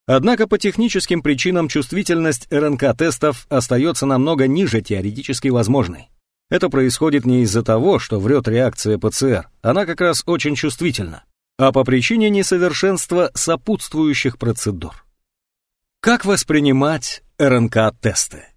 S1: Однако по техническим причинам чувствительность РНК-тестов остается намного ниже теоретически возможной. Это происходит не из-за того, что врет реакция ПЦР, она как раз очень чувствительна, а по причине несовершенства сопутствующих процедур. Как воспринимать РНК-тесты?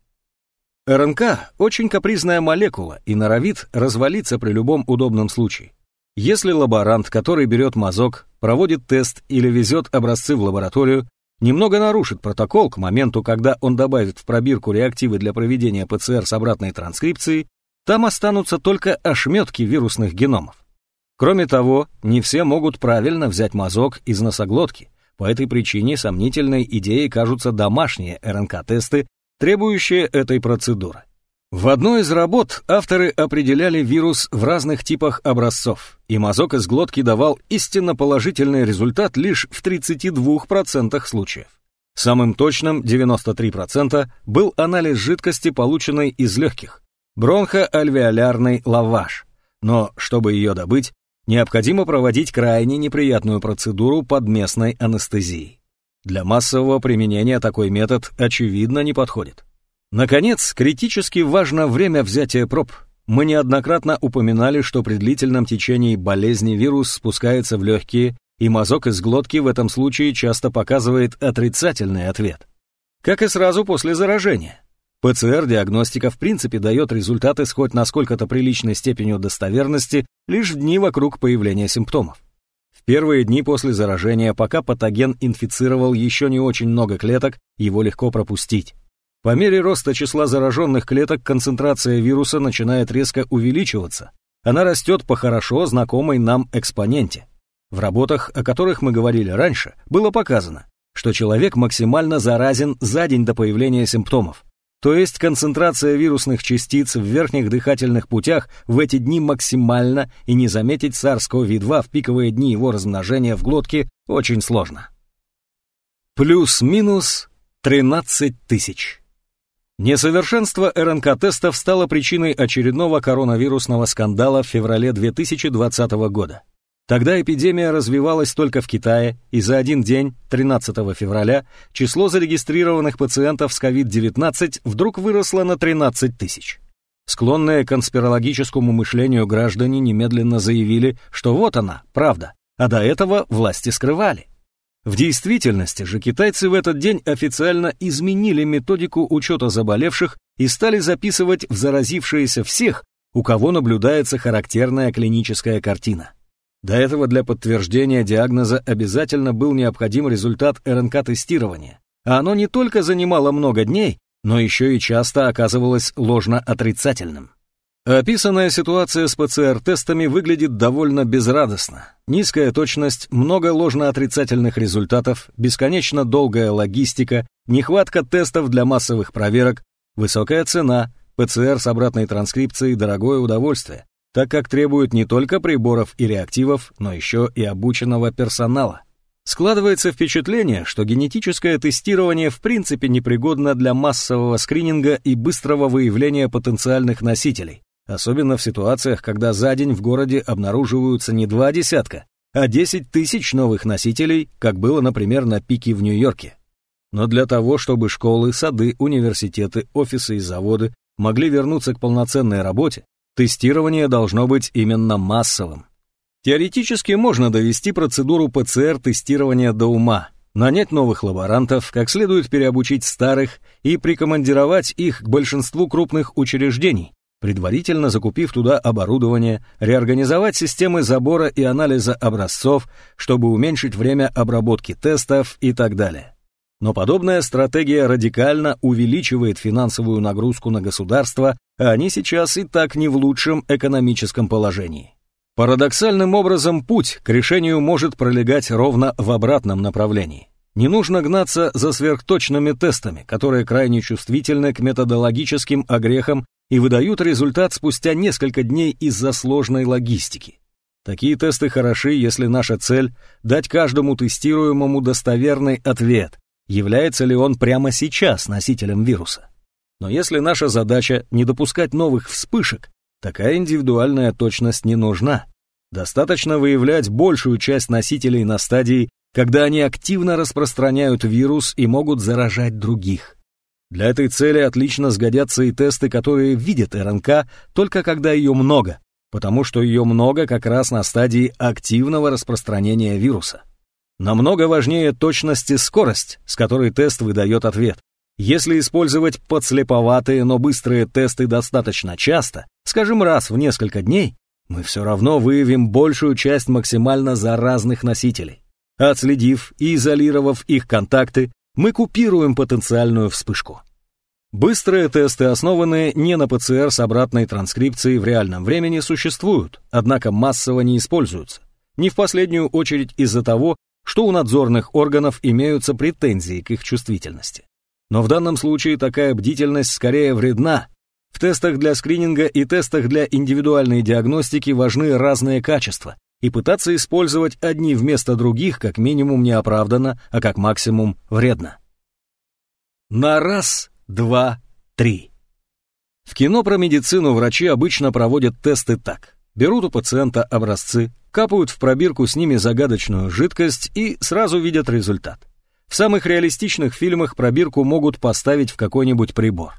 S1: РНК – очень капризная молекула и норовит развалиться при любом удобном случае. Если лаборант, который берет мазок, проводит тест или везет образцы в лабораторию, немного нарушит протокол к моменту, когда он добавит в пробирку реактивы для проведения ПЦР с обратной транскрипцией, там останутся только ошметки вирусных геномов. Кроме того, не все могут правильно взять мазок из носоглотки. По этой причине сомнительной идеей кажутся домашние РНК-тесты, требующие этой процедуры. В одной из работ авторы определяли вирус в разных типах образцов, и мазок из глотки давал истинно положительный результат лишь в 32% случаев. Самым точным, 93%, был анализ жидкости, полученной из легких, бронхоальвеолярный лаваш. Но, чтобы ее добыть, необходимо проводить крайне неприятную процедуру под местной анестезией. Для массового применения такой метод, очевидно, не подходит. Наконец, критически важно время взятия проб. Мы неоднократно упоминали, что при длительном течении болезни вирус спускается в легкие, и мазок из глотки в этом случае часто показывает отрицательный ответ. Как и сразу после заражения. ПЦР-диагностика в принципе дает результаты с хоть насколько-то приличной степенью достоверности лишь в дни вокруг появления симптомов. В первые дни после заражения, пока патоген инфицировал еще не очень много клеток, его легко пропустить. По мере роста числа зараженных клеток концентрация вируса начинает резко увеличиваться. Она растет по хорошо знакомой нам экспоненте. В работах, о которых мы говорили раньше, было показано, что человек максимально заразен за день до появления симптомов. То есть концентрация вирусных частиц в верхних дыхательных путях в эти дни максимальна, и не заметить SARS-CoV-2 в пиковые дни его размножения в глотке очень сложно. Плюс-минус 13 тысяч. Несовершенство РНК-тестов стало причиной очередного коронавирусного скандала в феврале 2020 года. Тогда эпидемия развивалась только в Китае, и за один день, 13 февраля, число зарегистрированных пациентов с COVID-19 вдруг выросло на 13 тысяч. Склонные к конспирологическому мышлению граждане немедленно заявили, что вот она, правда, а до этого власти скрывали. В действительности же китайцы в этот день официально изменили методику учета заболевших и стали записывать в заразившиеся всех, у кого наблюдается характерная клиническая картина. До этого для подтверждения диагноза обязательно был необходим результат РНК-тестирования, а оно не только занимало много дней, но еще и часто оказывалось ложно-отрицательным. Описанная ситуация с ПЦР-тестами выглядит довольно безрадостно. Низкая точность, много ложно-отрицательных результатов, бесконечно долгая логистика, нехватка тестов для массовых проверок, высокая цена, ПЦР с обратной транскрипцией – дорогое удовольствие, так как требует не только приборов и реактивов, но еще и обученного персонала. Складывается впечатление, что генетическое тестирование в принципе непригодно для массового скрининга и быстрого выявления потенциальных носителей, Особенно в ситуациях, когда за день в городе обнаруживаются не два десятка, а 10 тысяч новых носителей, как было, например, на пике в Нью-Йорке. Но для того, чтобы школы, сады, университеты, офисы и заводы могли вернуться к полноценной работе, тестирование должно быть именно массовым. Теоретически можно довести процедуру ПЦР-тестирования до ума, нанять новых лаборантов, как следует переобучить старых и прикомандировать их к большинству крупных учреждений, предварительно закупив туда оборудование, реорганизовать системы забора и анализа образцов, чтобы уменьшить время обработки тестов и так далее. Но подобная стратегия радикально увеличивает финансовую нагрузку на государство, а они сейчас и так не в лучшем экономическом положении. Парадоксальным образом путь к решению может пролегать ровно в обратном направлении. Не нужно гнаться за сверхточными тестами, которые крайне чувствительны к методологическим огрехам и выдают результат спустя несколько дней из-за сложной логистики. Такие тесты хороши, если наша цель – дать каждому тестируемому достоверный ответ, является ли он прямо сейчас носителем вируса. Но если наша задача – не допускать новых вспышек, такая индивидуальная точность не нужна. Достаточно выявлять большую часть носителей на стадии, когда они активно распространяют вирус и могут заражать других. Для этой цели отлично сгодятся и тесты, которые видят РНК только когда ее много, потому что ее много как раз на стадии активного распространения вируса. Намного важнее точность и скорость, с которой тест выдает ответ. Если использовать подслеповатые, но быстрые тесты достаточно часто, скажем раз в несколько дней, мы все равно выявим большую часть максимально заразных носителей. Отследив и изолировав их контакты, мы купируем потенциальную вспышку. Быстрые тесты, основанные не на ПЦР с обратной транскрипцией в реальном времени, существуют, однако массово не используются. Не в последнюю очередь из-за того, что у надзорных органов имеются претензии к их чувствительности. Но в данном случае такая бдительность скорее вредна. В тестах для скрининга и тестах для индивидуальной диагностики важны разные качества, и пытаться использовать одни вместо других как минимум неоправданно, а как максимум вредно. На раз, два, три. В кино про медицину врачи обычно проводят тесты так. Берут у пациента образцы, капают в пробирку с ними загадочную жидкость и сразу видят результат. В самых реалистичных фильмах пробирку могут поставить в какой-нибудь прибор.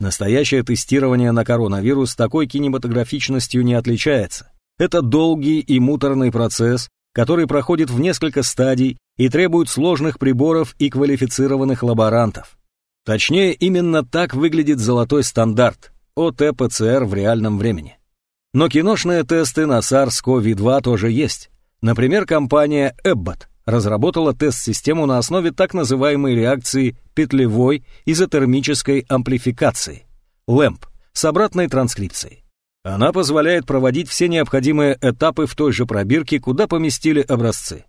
S1: Настоящее тестирование на коронавирус такой кинематографичностью не отличается. Это долгий и муторный процесс, который проходит в несколько стадий и требует сложных приборов и квалифицированных лаборантов. Точнее, именно так выглядит золотой стандарт ОТ-ПЦР в реальном времени. Но киношные тесты на SARS-CoV-2 тоже есть. Например, компания Abbott разработала тест-систему на основе так называемой реакции петлевой изотермической амплификации, LAMP, с обратной транскрипцией. Она позволяет проводить все необходимые этапы в той же пробирке, куда поместили образцы.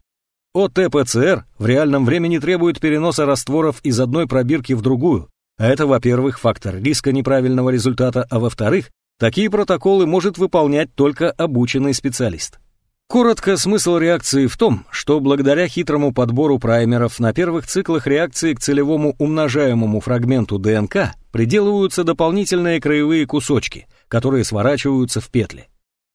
S1: ОТ-ПЦР в реальном времени требует переноса растворов из одной пробирки в другую, а это, во-первых, фактор риска неправильного результата, а во-вторых, такие протоколы может выполнять только обученный специалист. Коротко, смысл реакции в том, что благодаря хитрому подбору праймеров на первых циклах реакции к целевому умножаемому фрагменту ДНК приделываются дополнительные краевые кусочки, которые сворачиваются в петли.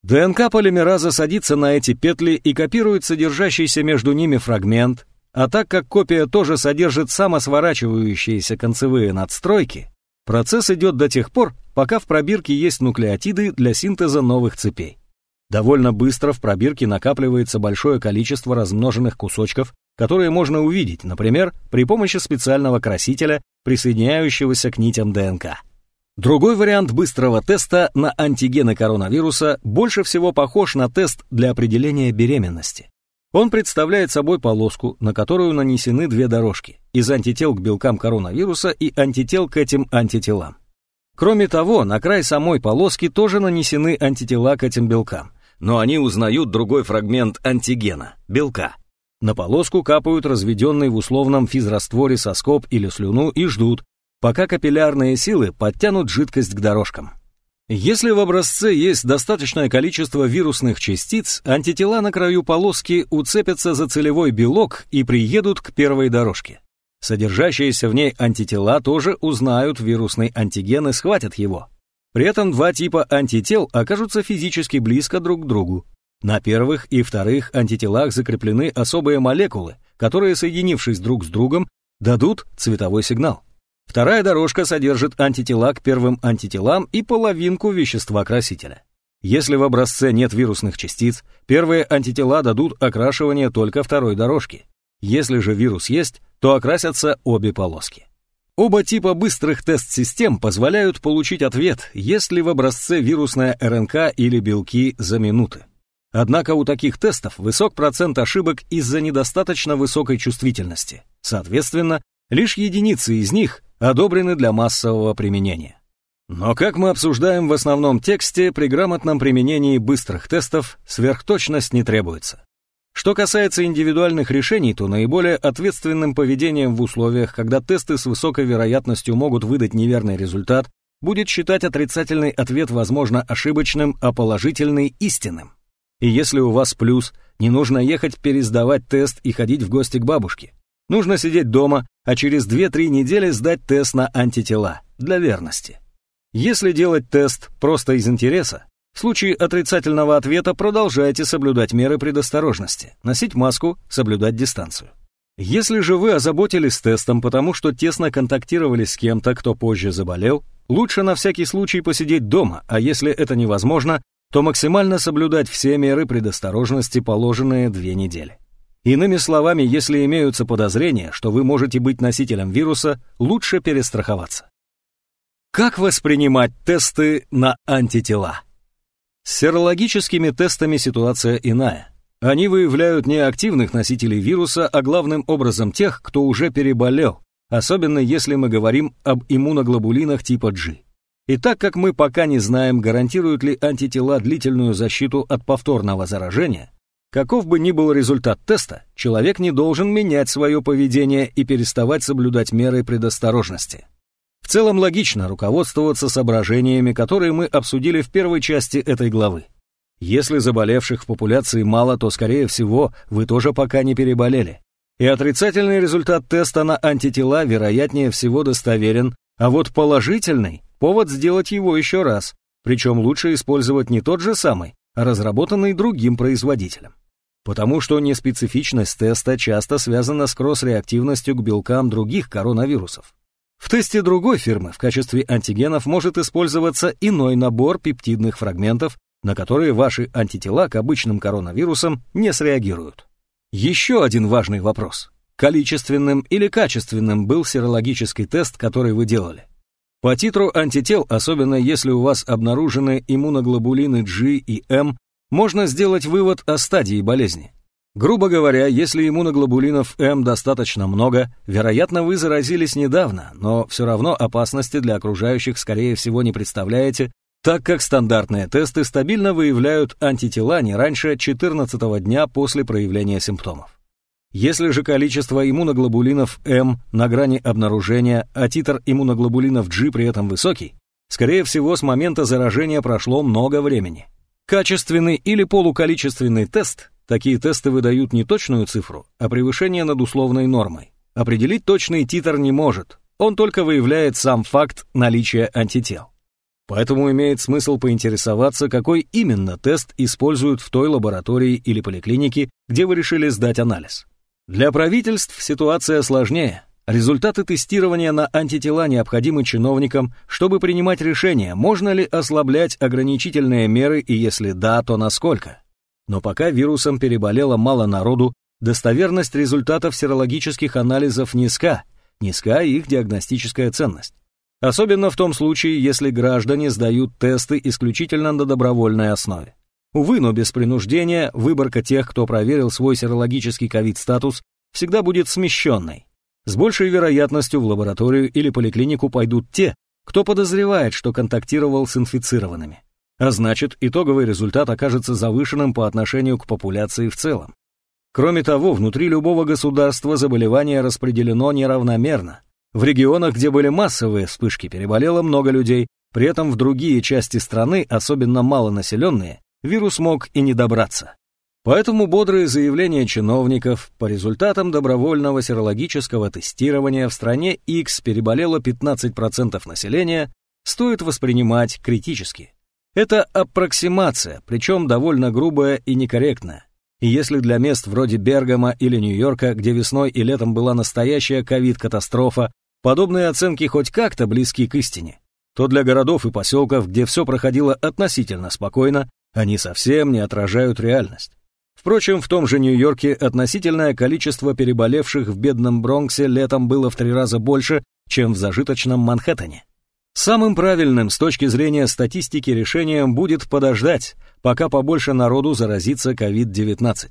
S1: ДНК полимераза садится на эти петли и копирует содержащийся между ними фрагмент, а так как копия тоже содержит самосворачивающиеся концевые надстройки, процесс идет до тех пор, пока в пробирке есть нуклеотиды для синтеза новых цепей. Довольно быстро в пробирке накапливается большое количество размноженных кусочков, которые можно увидеть, например, при помощи специального красителя, присоединяющегося к нитям ДНК. Другой вариант быстрого теста на антигены коронавируса больше всего похож на тест для определения беременности. Он представляет собой полоску, на которую нанесены две дорожки из антител к белкам коронавируса и антител к этим антителам. Кроме того, на край самой полоски тоже нанесены антитела к этим белкам, но они узнают другой фрагмент антигена – белка. На полоску капают разведенный в условном физрастворе соскоб или слюну и ждут, пока капиллярные силы подтянут жидкость к дорожкам. Если в образце есть достаточное количество вирусных частиц, антитела на краю полоски уцепятся за целевой белок и приедут к первой дорожке. Содержащиеся в ней антитела тоже узнают вирусный антиген и схватят его. При этом два типа антител окажутся физически близко друг к другу. На первых и вторых антителах закреплены особые молекулы, которые, соединившись друг с другом, дадут цветовой сигнал. Вторая дорожка содержит антитела к первым антителам и половинку вещества красителя. Если в образце нет вирусных частиц, первые антитела дадут окрашивание только второй дорожки. Если же вирус есть, то окрасятся обе полоски. Оба типа быстрых тест-систем позволяют получить ответ, есть ли в образце вирусная РНК или белки за минуты. Однако у таких тестов высок процент ошибок из-за недостаточно высокой чувствительности. Соответственно, лишь единицы из них одобрены для массового применения. Но, как мы обсуждаем в основном тексте, при грамотном применении быстрых тестов сверхточность не требуется. Что касается индивидуальных решений, то наиболее ответственным поведением в условиях, когда тесты с высокой вероятностью могут выдать неверный результат, будет считать отрицательный ответ, возможно, ошибочным, а положительный – истинным. И если у вас плюс, не нужно ехать пересдавать тест и ходить в гости к бабушке. Нужно сидеть дома, а через 2-3 недели сдать тест на антитела для верности. Если делать тест просто из интереса, в случае отрицательного ответа продолжайте соблюдать меры предосторожности, носить маску, соблюдать дистанцию. Если же вы озаботились тестом, потому что тесно контактировали с кем-то, кто позже заболел, лучше на всякий случай посидеть дома, а если это невозможно, то максимально соблюдать все меры предосторожности, положенные две недели. Иными словами, если имеются подозрения, что вы можете быть носителем вируса, лучше перестраховаться. Как воспринимать тесты на антитела? С серологическими тестами ситуация иная. Они выявляют не активных носителей вируса, а главным образом тех, кто уже переболел, особенно если мы говорим об иммуноглобулинах типа G. И так как мы пока не знаем, гарантируют ли антитела длительную защиту от повторного заражения, Каков бы ни был результат теста, человек не должен менять свое поведение и переставать соблюдать меры предосторожности. В целом логично руководствоваться соображениями, которые мы обсудили в первой части этой главы. Если заболевших в популяции мало, то, скорее всего, вы тоже пока не переболели. И отрицательный результат теста на антитела, вероятнее всего, достоверен, а вот положительный – повод сделать его еще раз, причем лучше использовать не тот же самый, а разработанный другим производителем потому что неспецифичность теста часто связана с кросс-реактивностью к белкам других коронавирусов. В тесте другой фирмы в качестве антигенов может использоваться иной набор пептидных фрагментов, на которые ваши антитела к обычным коронавирусам не среагируют. Еще один важный вопрос. Количественным или качественным был серологический тест, который вы делали? По титру антител, особенно если у вас обнаружены иммуноглобулины G и M, можно сделать вывод о стадии болезни. Грубо говоря, если иммуноглобулинов М достаточно много, вероятно, вы заразились недавно, но все равно опасности для окружающих, скорее всего, не представляете, так как стандартные тесты стабильно выявляют антитела не раньше 14 дня после проявления симптомов. Если же количество иммуноглобулинов М на грани обнаружения, а титр иммуноглобулинов G при этом высокий, скорее всего, с момента заражения прошло много времени. Качественный или полуколичественный тест Такие тесты выдают не точную цифру, а превышение над условной нормой. Определить точный титр не может, он только выявляет сам факт наличия антител. Поэтому имеет смысл поинтересоваться, какой именно тест используют в той лаборатории или поликлинике, где вы решили сдать анализ. Для правительств ситуация сложнее. Результаты тестирования на антитела необходимы чиновникам, чтобы принимать решение, можно ли ослаблять ограничительные меры и если да, то насколько. Но пока вирусом переболело мало народу, достоверность результатов серологических анализов низка, низка их диагностическая ценность. Особенно в том случае, если граждане сдают тесты исключительно на добровольной основе. Увы, но без принуждения выборка тех, кто проверил свой серологический ковид-статус, всегда будет смещенной. С большей вероятностью в лабораторию или поликлинику пойдут те, кто подозревает, что контактировал с инфицированными а значит, итоговый результат окажется завышенным по отношению к популяции в целом. Кроме того, внутри любого государства заболевание распределено неравномерно. В регионах, где были массовые вспышки, переболело много людей, при этом в другие части страны, особенно малонаселенные, вирус мог и не добраться. Поэтому бодрые заявления чиновников по результатам добровольного серологического тестирования в стране X переболело 15% населения стоит воспринимать критически. Это аппроксимация, причем довольно грубая и некорректная. И если для мест вроде Бергама или Нью-Йорка, где весной и летом была настоящая ковид-катастрофа, подобные оценки хоть как-то близки к истине, то для городов и поселков, где все проходило относительно спокойно, они совсем не отражают реальность. Впрочем, в том же Нью-Йорке относительное количество переболевших в бедном Бронксе летом было в три раза больше, чем в зажиточном Манхэттене. Самым правильным с точки зрения статистики решением будет подождать, пока побольше народу заразится COVID-19.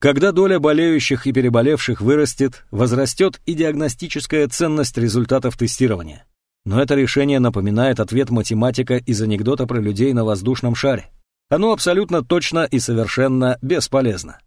S1: Когда доля болеющих и переболевших вырастет, возрастет и диагностическая ценность результатов тестирования. Но это решение напоминает ответ математика из анекдота про людей на воздушном шаре. Оно абсолютно точно и совершенно бесполезно.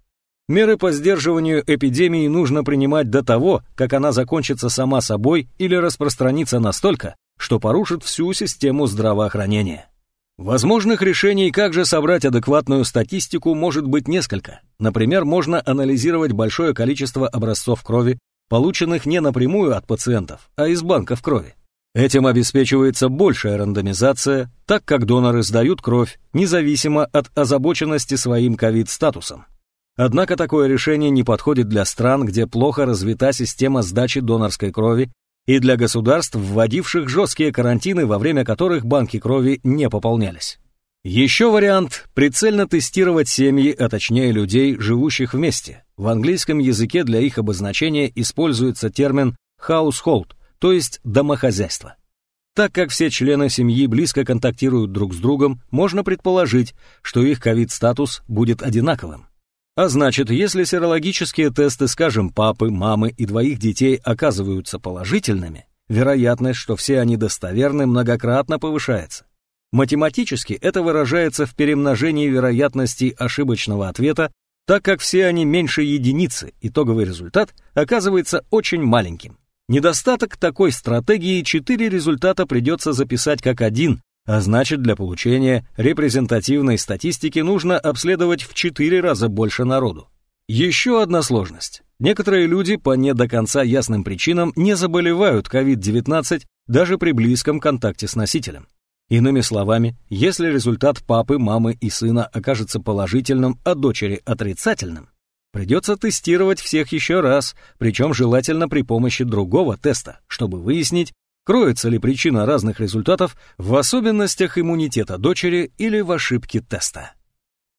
S1: Меры по сдерживанию эпидемии нужно принимать до того, как она закончится сама собой или распространится настолько, что порушит всю систему здравоохранения. Возможных решений, как же собрать адекватную статистику, может быть несколько. Например, можно анализировать большое количество образцов крови, полученных не напрямую от пациентов, а из банков крови. Этим обеспечивается большая рандомизация, так как доноры сдают кровь, независимо от озабоченности своим ковид-статусом. Однако такое решение не подходит для стран, где плохо развита система сдачи донорской крови и для государств, вводивших жесткие карантины, во время которых банки крови не пополнялись. Еще вариант – прицельно тестировать семьи, а точнее людей, живущих вместе. В английском языке для их обозначения используется термин household, то есть домохозяйство. Так как все члены семьи близко контактируют друг с другом, можно предположить, что их ковид-статус будет одинаковым. А значит, если серологические тесты, скажем, папы, мамы и двоих детей оказываются положительными, вероятность, что все они достоверны, многократно повышается. Математически это выражается в перемножении вероятностей ошибочного ответа, так как все они меньше единицы, итоговый результат оказывается очень маленьким. Недостаток такой стратегии четыре результата придется записать как один, а значит, для получения репрезентативной статистики нужно обследовать в 4 раза больше народу. Еще одна сложность. Некоторые люди по не до конца ясным причинам не заболевают COVID-19 даже при близком контакте с носителем. Иными словами, если результат папы, мамы и сына окажется положительным, а дочери отрицательным, придется тестировать всех еще раз, причем желательно при помощи другого теста, чтобы выяснить, Кроется ли причина разных результатов в особенностях иммунитета дочери или в ошибке теста?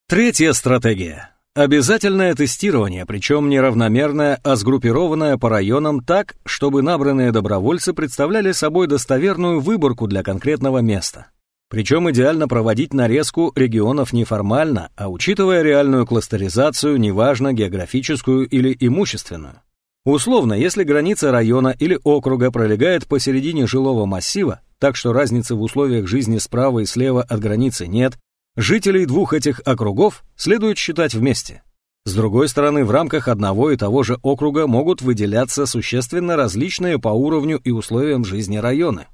S1: Третья стратегия. Обязательное тестирование, причем не равномерное, а сгруппированное по районам так, чтобы набранные добровольцы представляли собой достоверную выборку для конкретного места. Причем идеально проводить нарезку регионов неформально, а учитывая реальную кластеризацию, неважно географическую или имущественную. Условно, если граница района или округа пролегает посередине жилого массива, так что разницы в условиях жизни справа и слева от границы нет, жителей двух этих округов следует считать вместе. С другой стороны, в рамках одного и того же округа могут выделяться существенно различные по уровню и условиям жизни районы.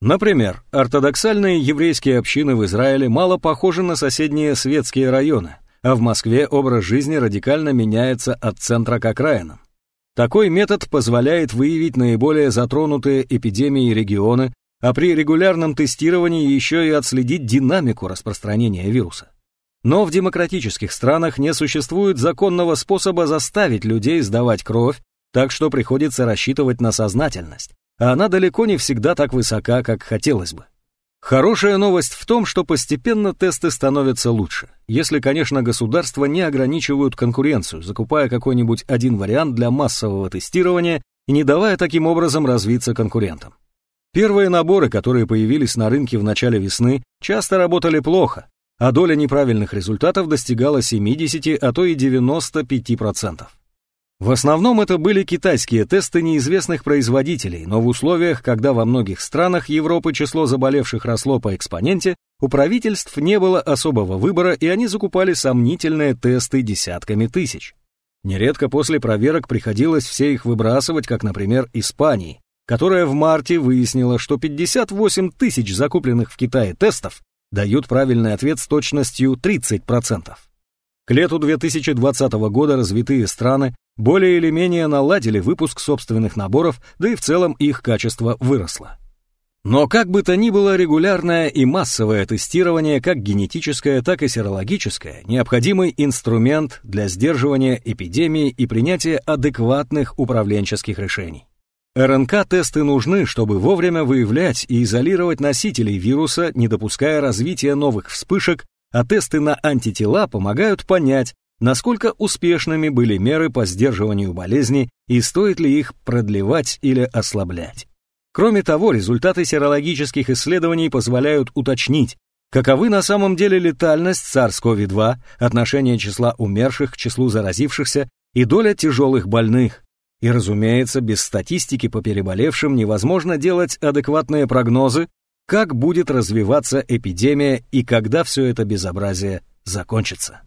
S1: Например, ортодоксальные еврейские общины в Израиле мало похожи на соседние светские районы, а в Москве образ жизни радикально меняется от центра к окраинам. Такой метод позволяет выявить наиболее затронутые эпидемией регионы, а при регулярном тестировании еще и отследить динамику распространения вируса. Но в демократических странах не существует законного способа заставить людей сдавать кровь, так что приходится рассчитывать на сознательность, а она далеко не всегда так высока, как хотелось бы. Хорошая новость в том, что постепенно тесты становятся лучше, если, конечно, государства не ограничивают конкуренцию, закупая какой-нибудь один вариант для массового тестирования и не давая таким образом развиться конкурентам. Первые наборы, которые появились на рынке в начале весны, часто работали плохо, а доля неправильных результатов достигала 70, а то и 95%. В основном это были китайские тесты неизвестных производителей, но в условиях, когда во многих странах Европы число заболевших росло по экспоненте, у правительств не было особого выбора, и они закупали сомнительные тесты десятками тысяч. Нередко после проверок приходилось все их выбрасывать, как, например, Испании, которая в марте выяснила, что 58 тысяч закупленных в Китае тестов дают правильный ответ с точностью 30%. К лету 2020 года развитые страны более или менее наладили выпуск собственных наборов, да и в целом их качество выросло. Но как бы то ни было, регулярное и массовое тестирование, как генетическое, так и серологическое, необходимый инструмент для сдерживания эпидемии и принятия адекватных управленческих решений. РНК-тесты нужны, чтобы вовремя выявлять и изолировать носителей вируса, не допуская развития новых вспышек, а тесты на антитела помогают понять, насколько успешными были меры по сдерживанию болезни и стоит ли их продлевать или ослаблять. Кроме того, результаты серологических исследований позволяют уточнить, каковы на самом деле летальность SARS-CoV-2, отношение числа умерших к числу заразившихся и доля тяжелых больных, и, разумеется, без статистики по переболевшим невозможно делать адекватные прогнозы, как будет развиваться эпидемия и когда все это безобразие закончится.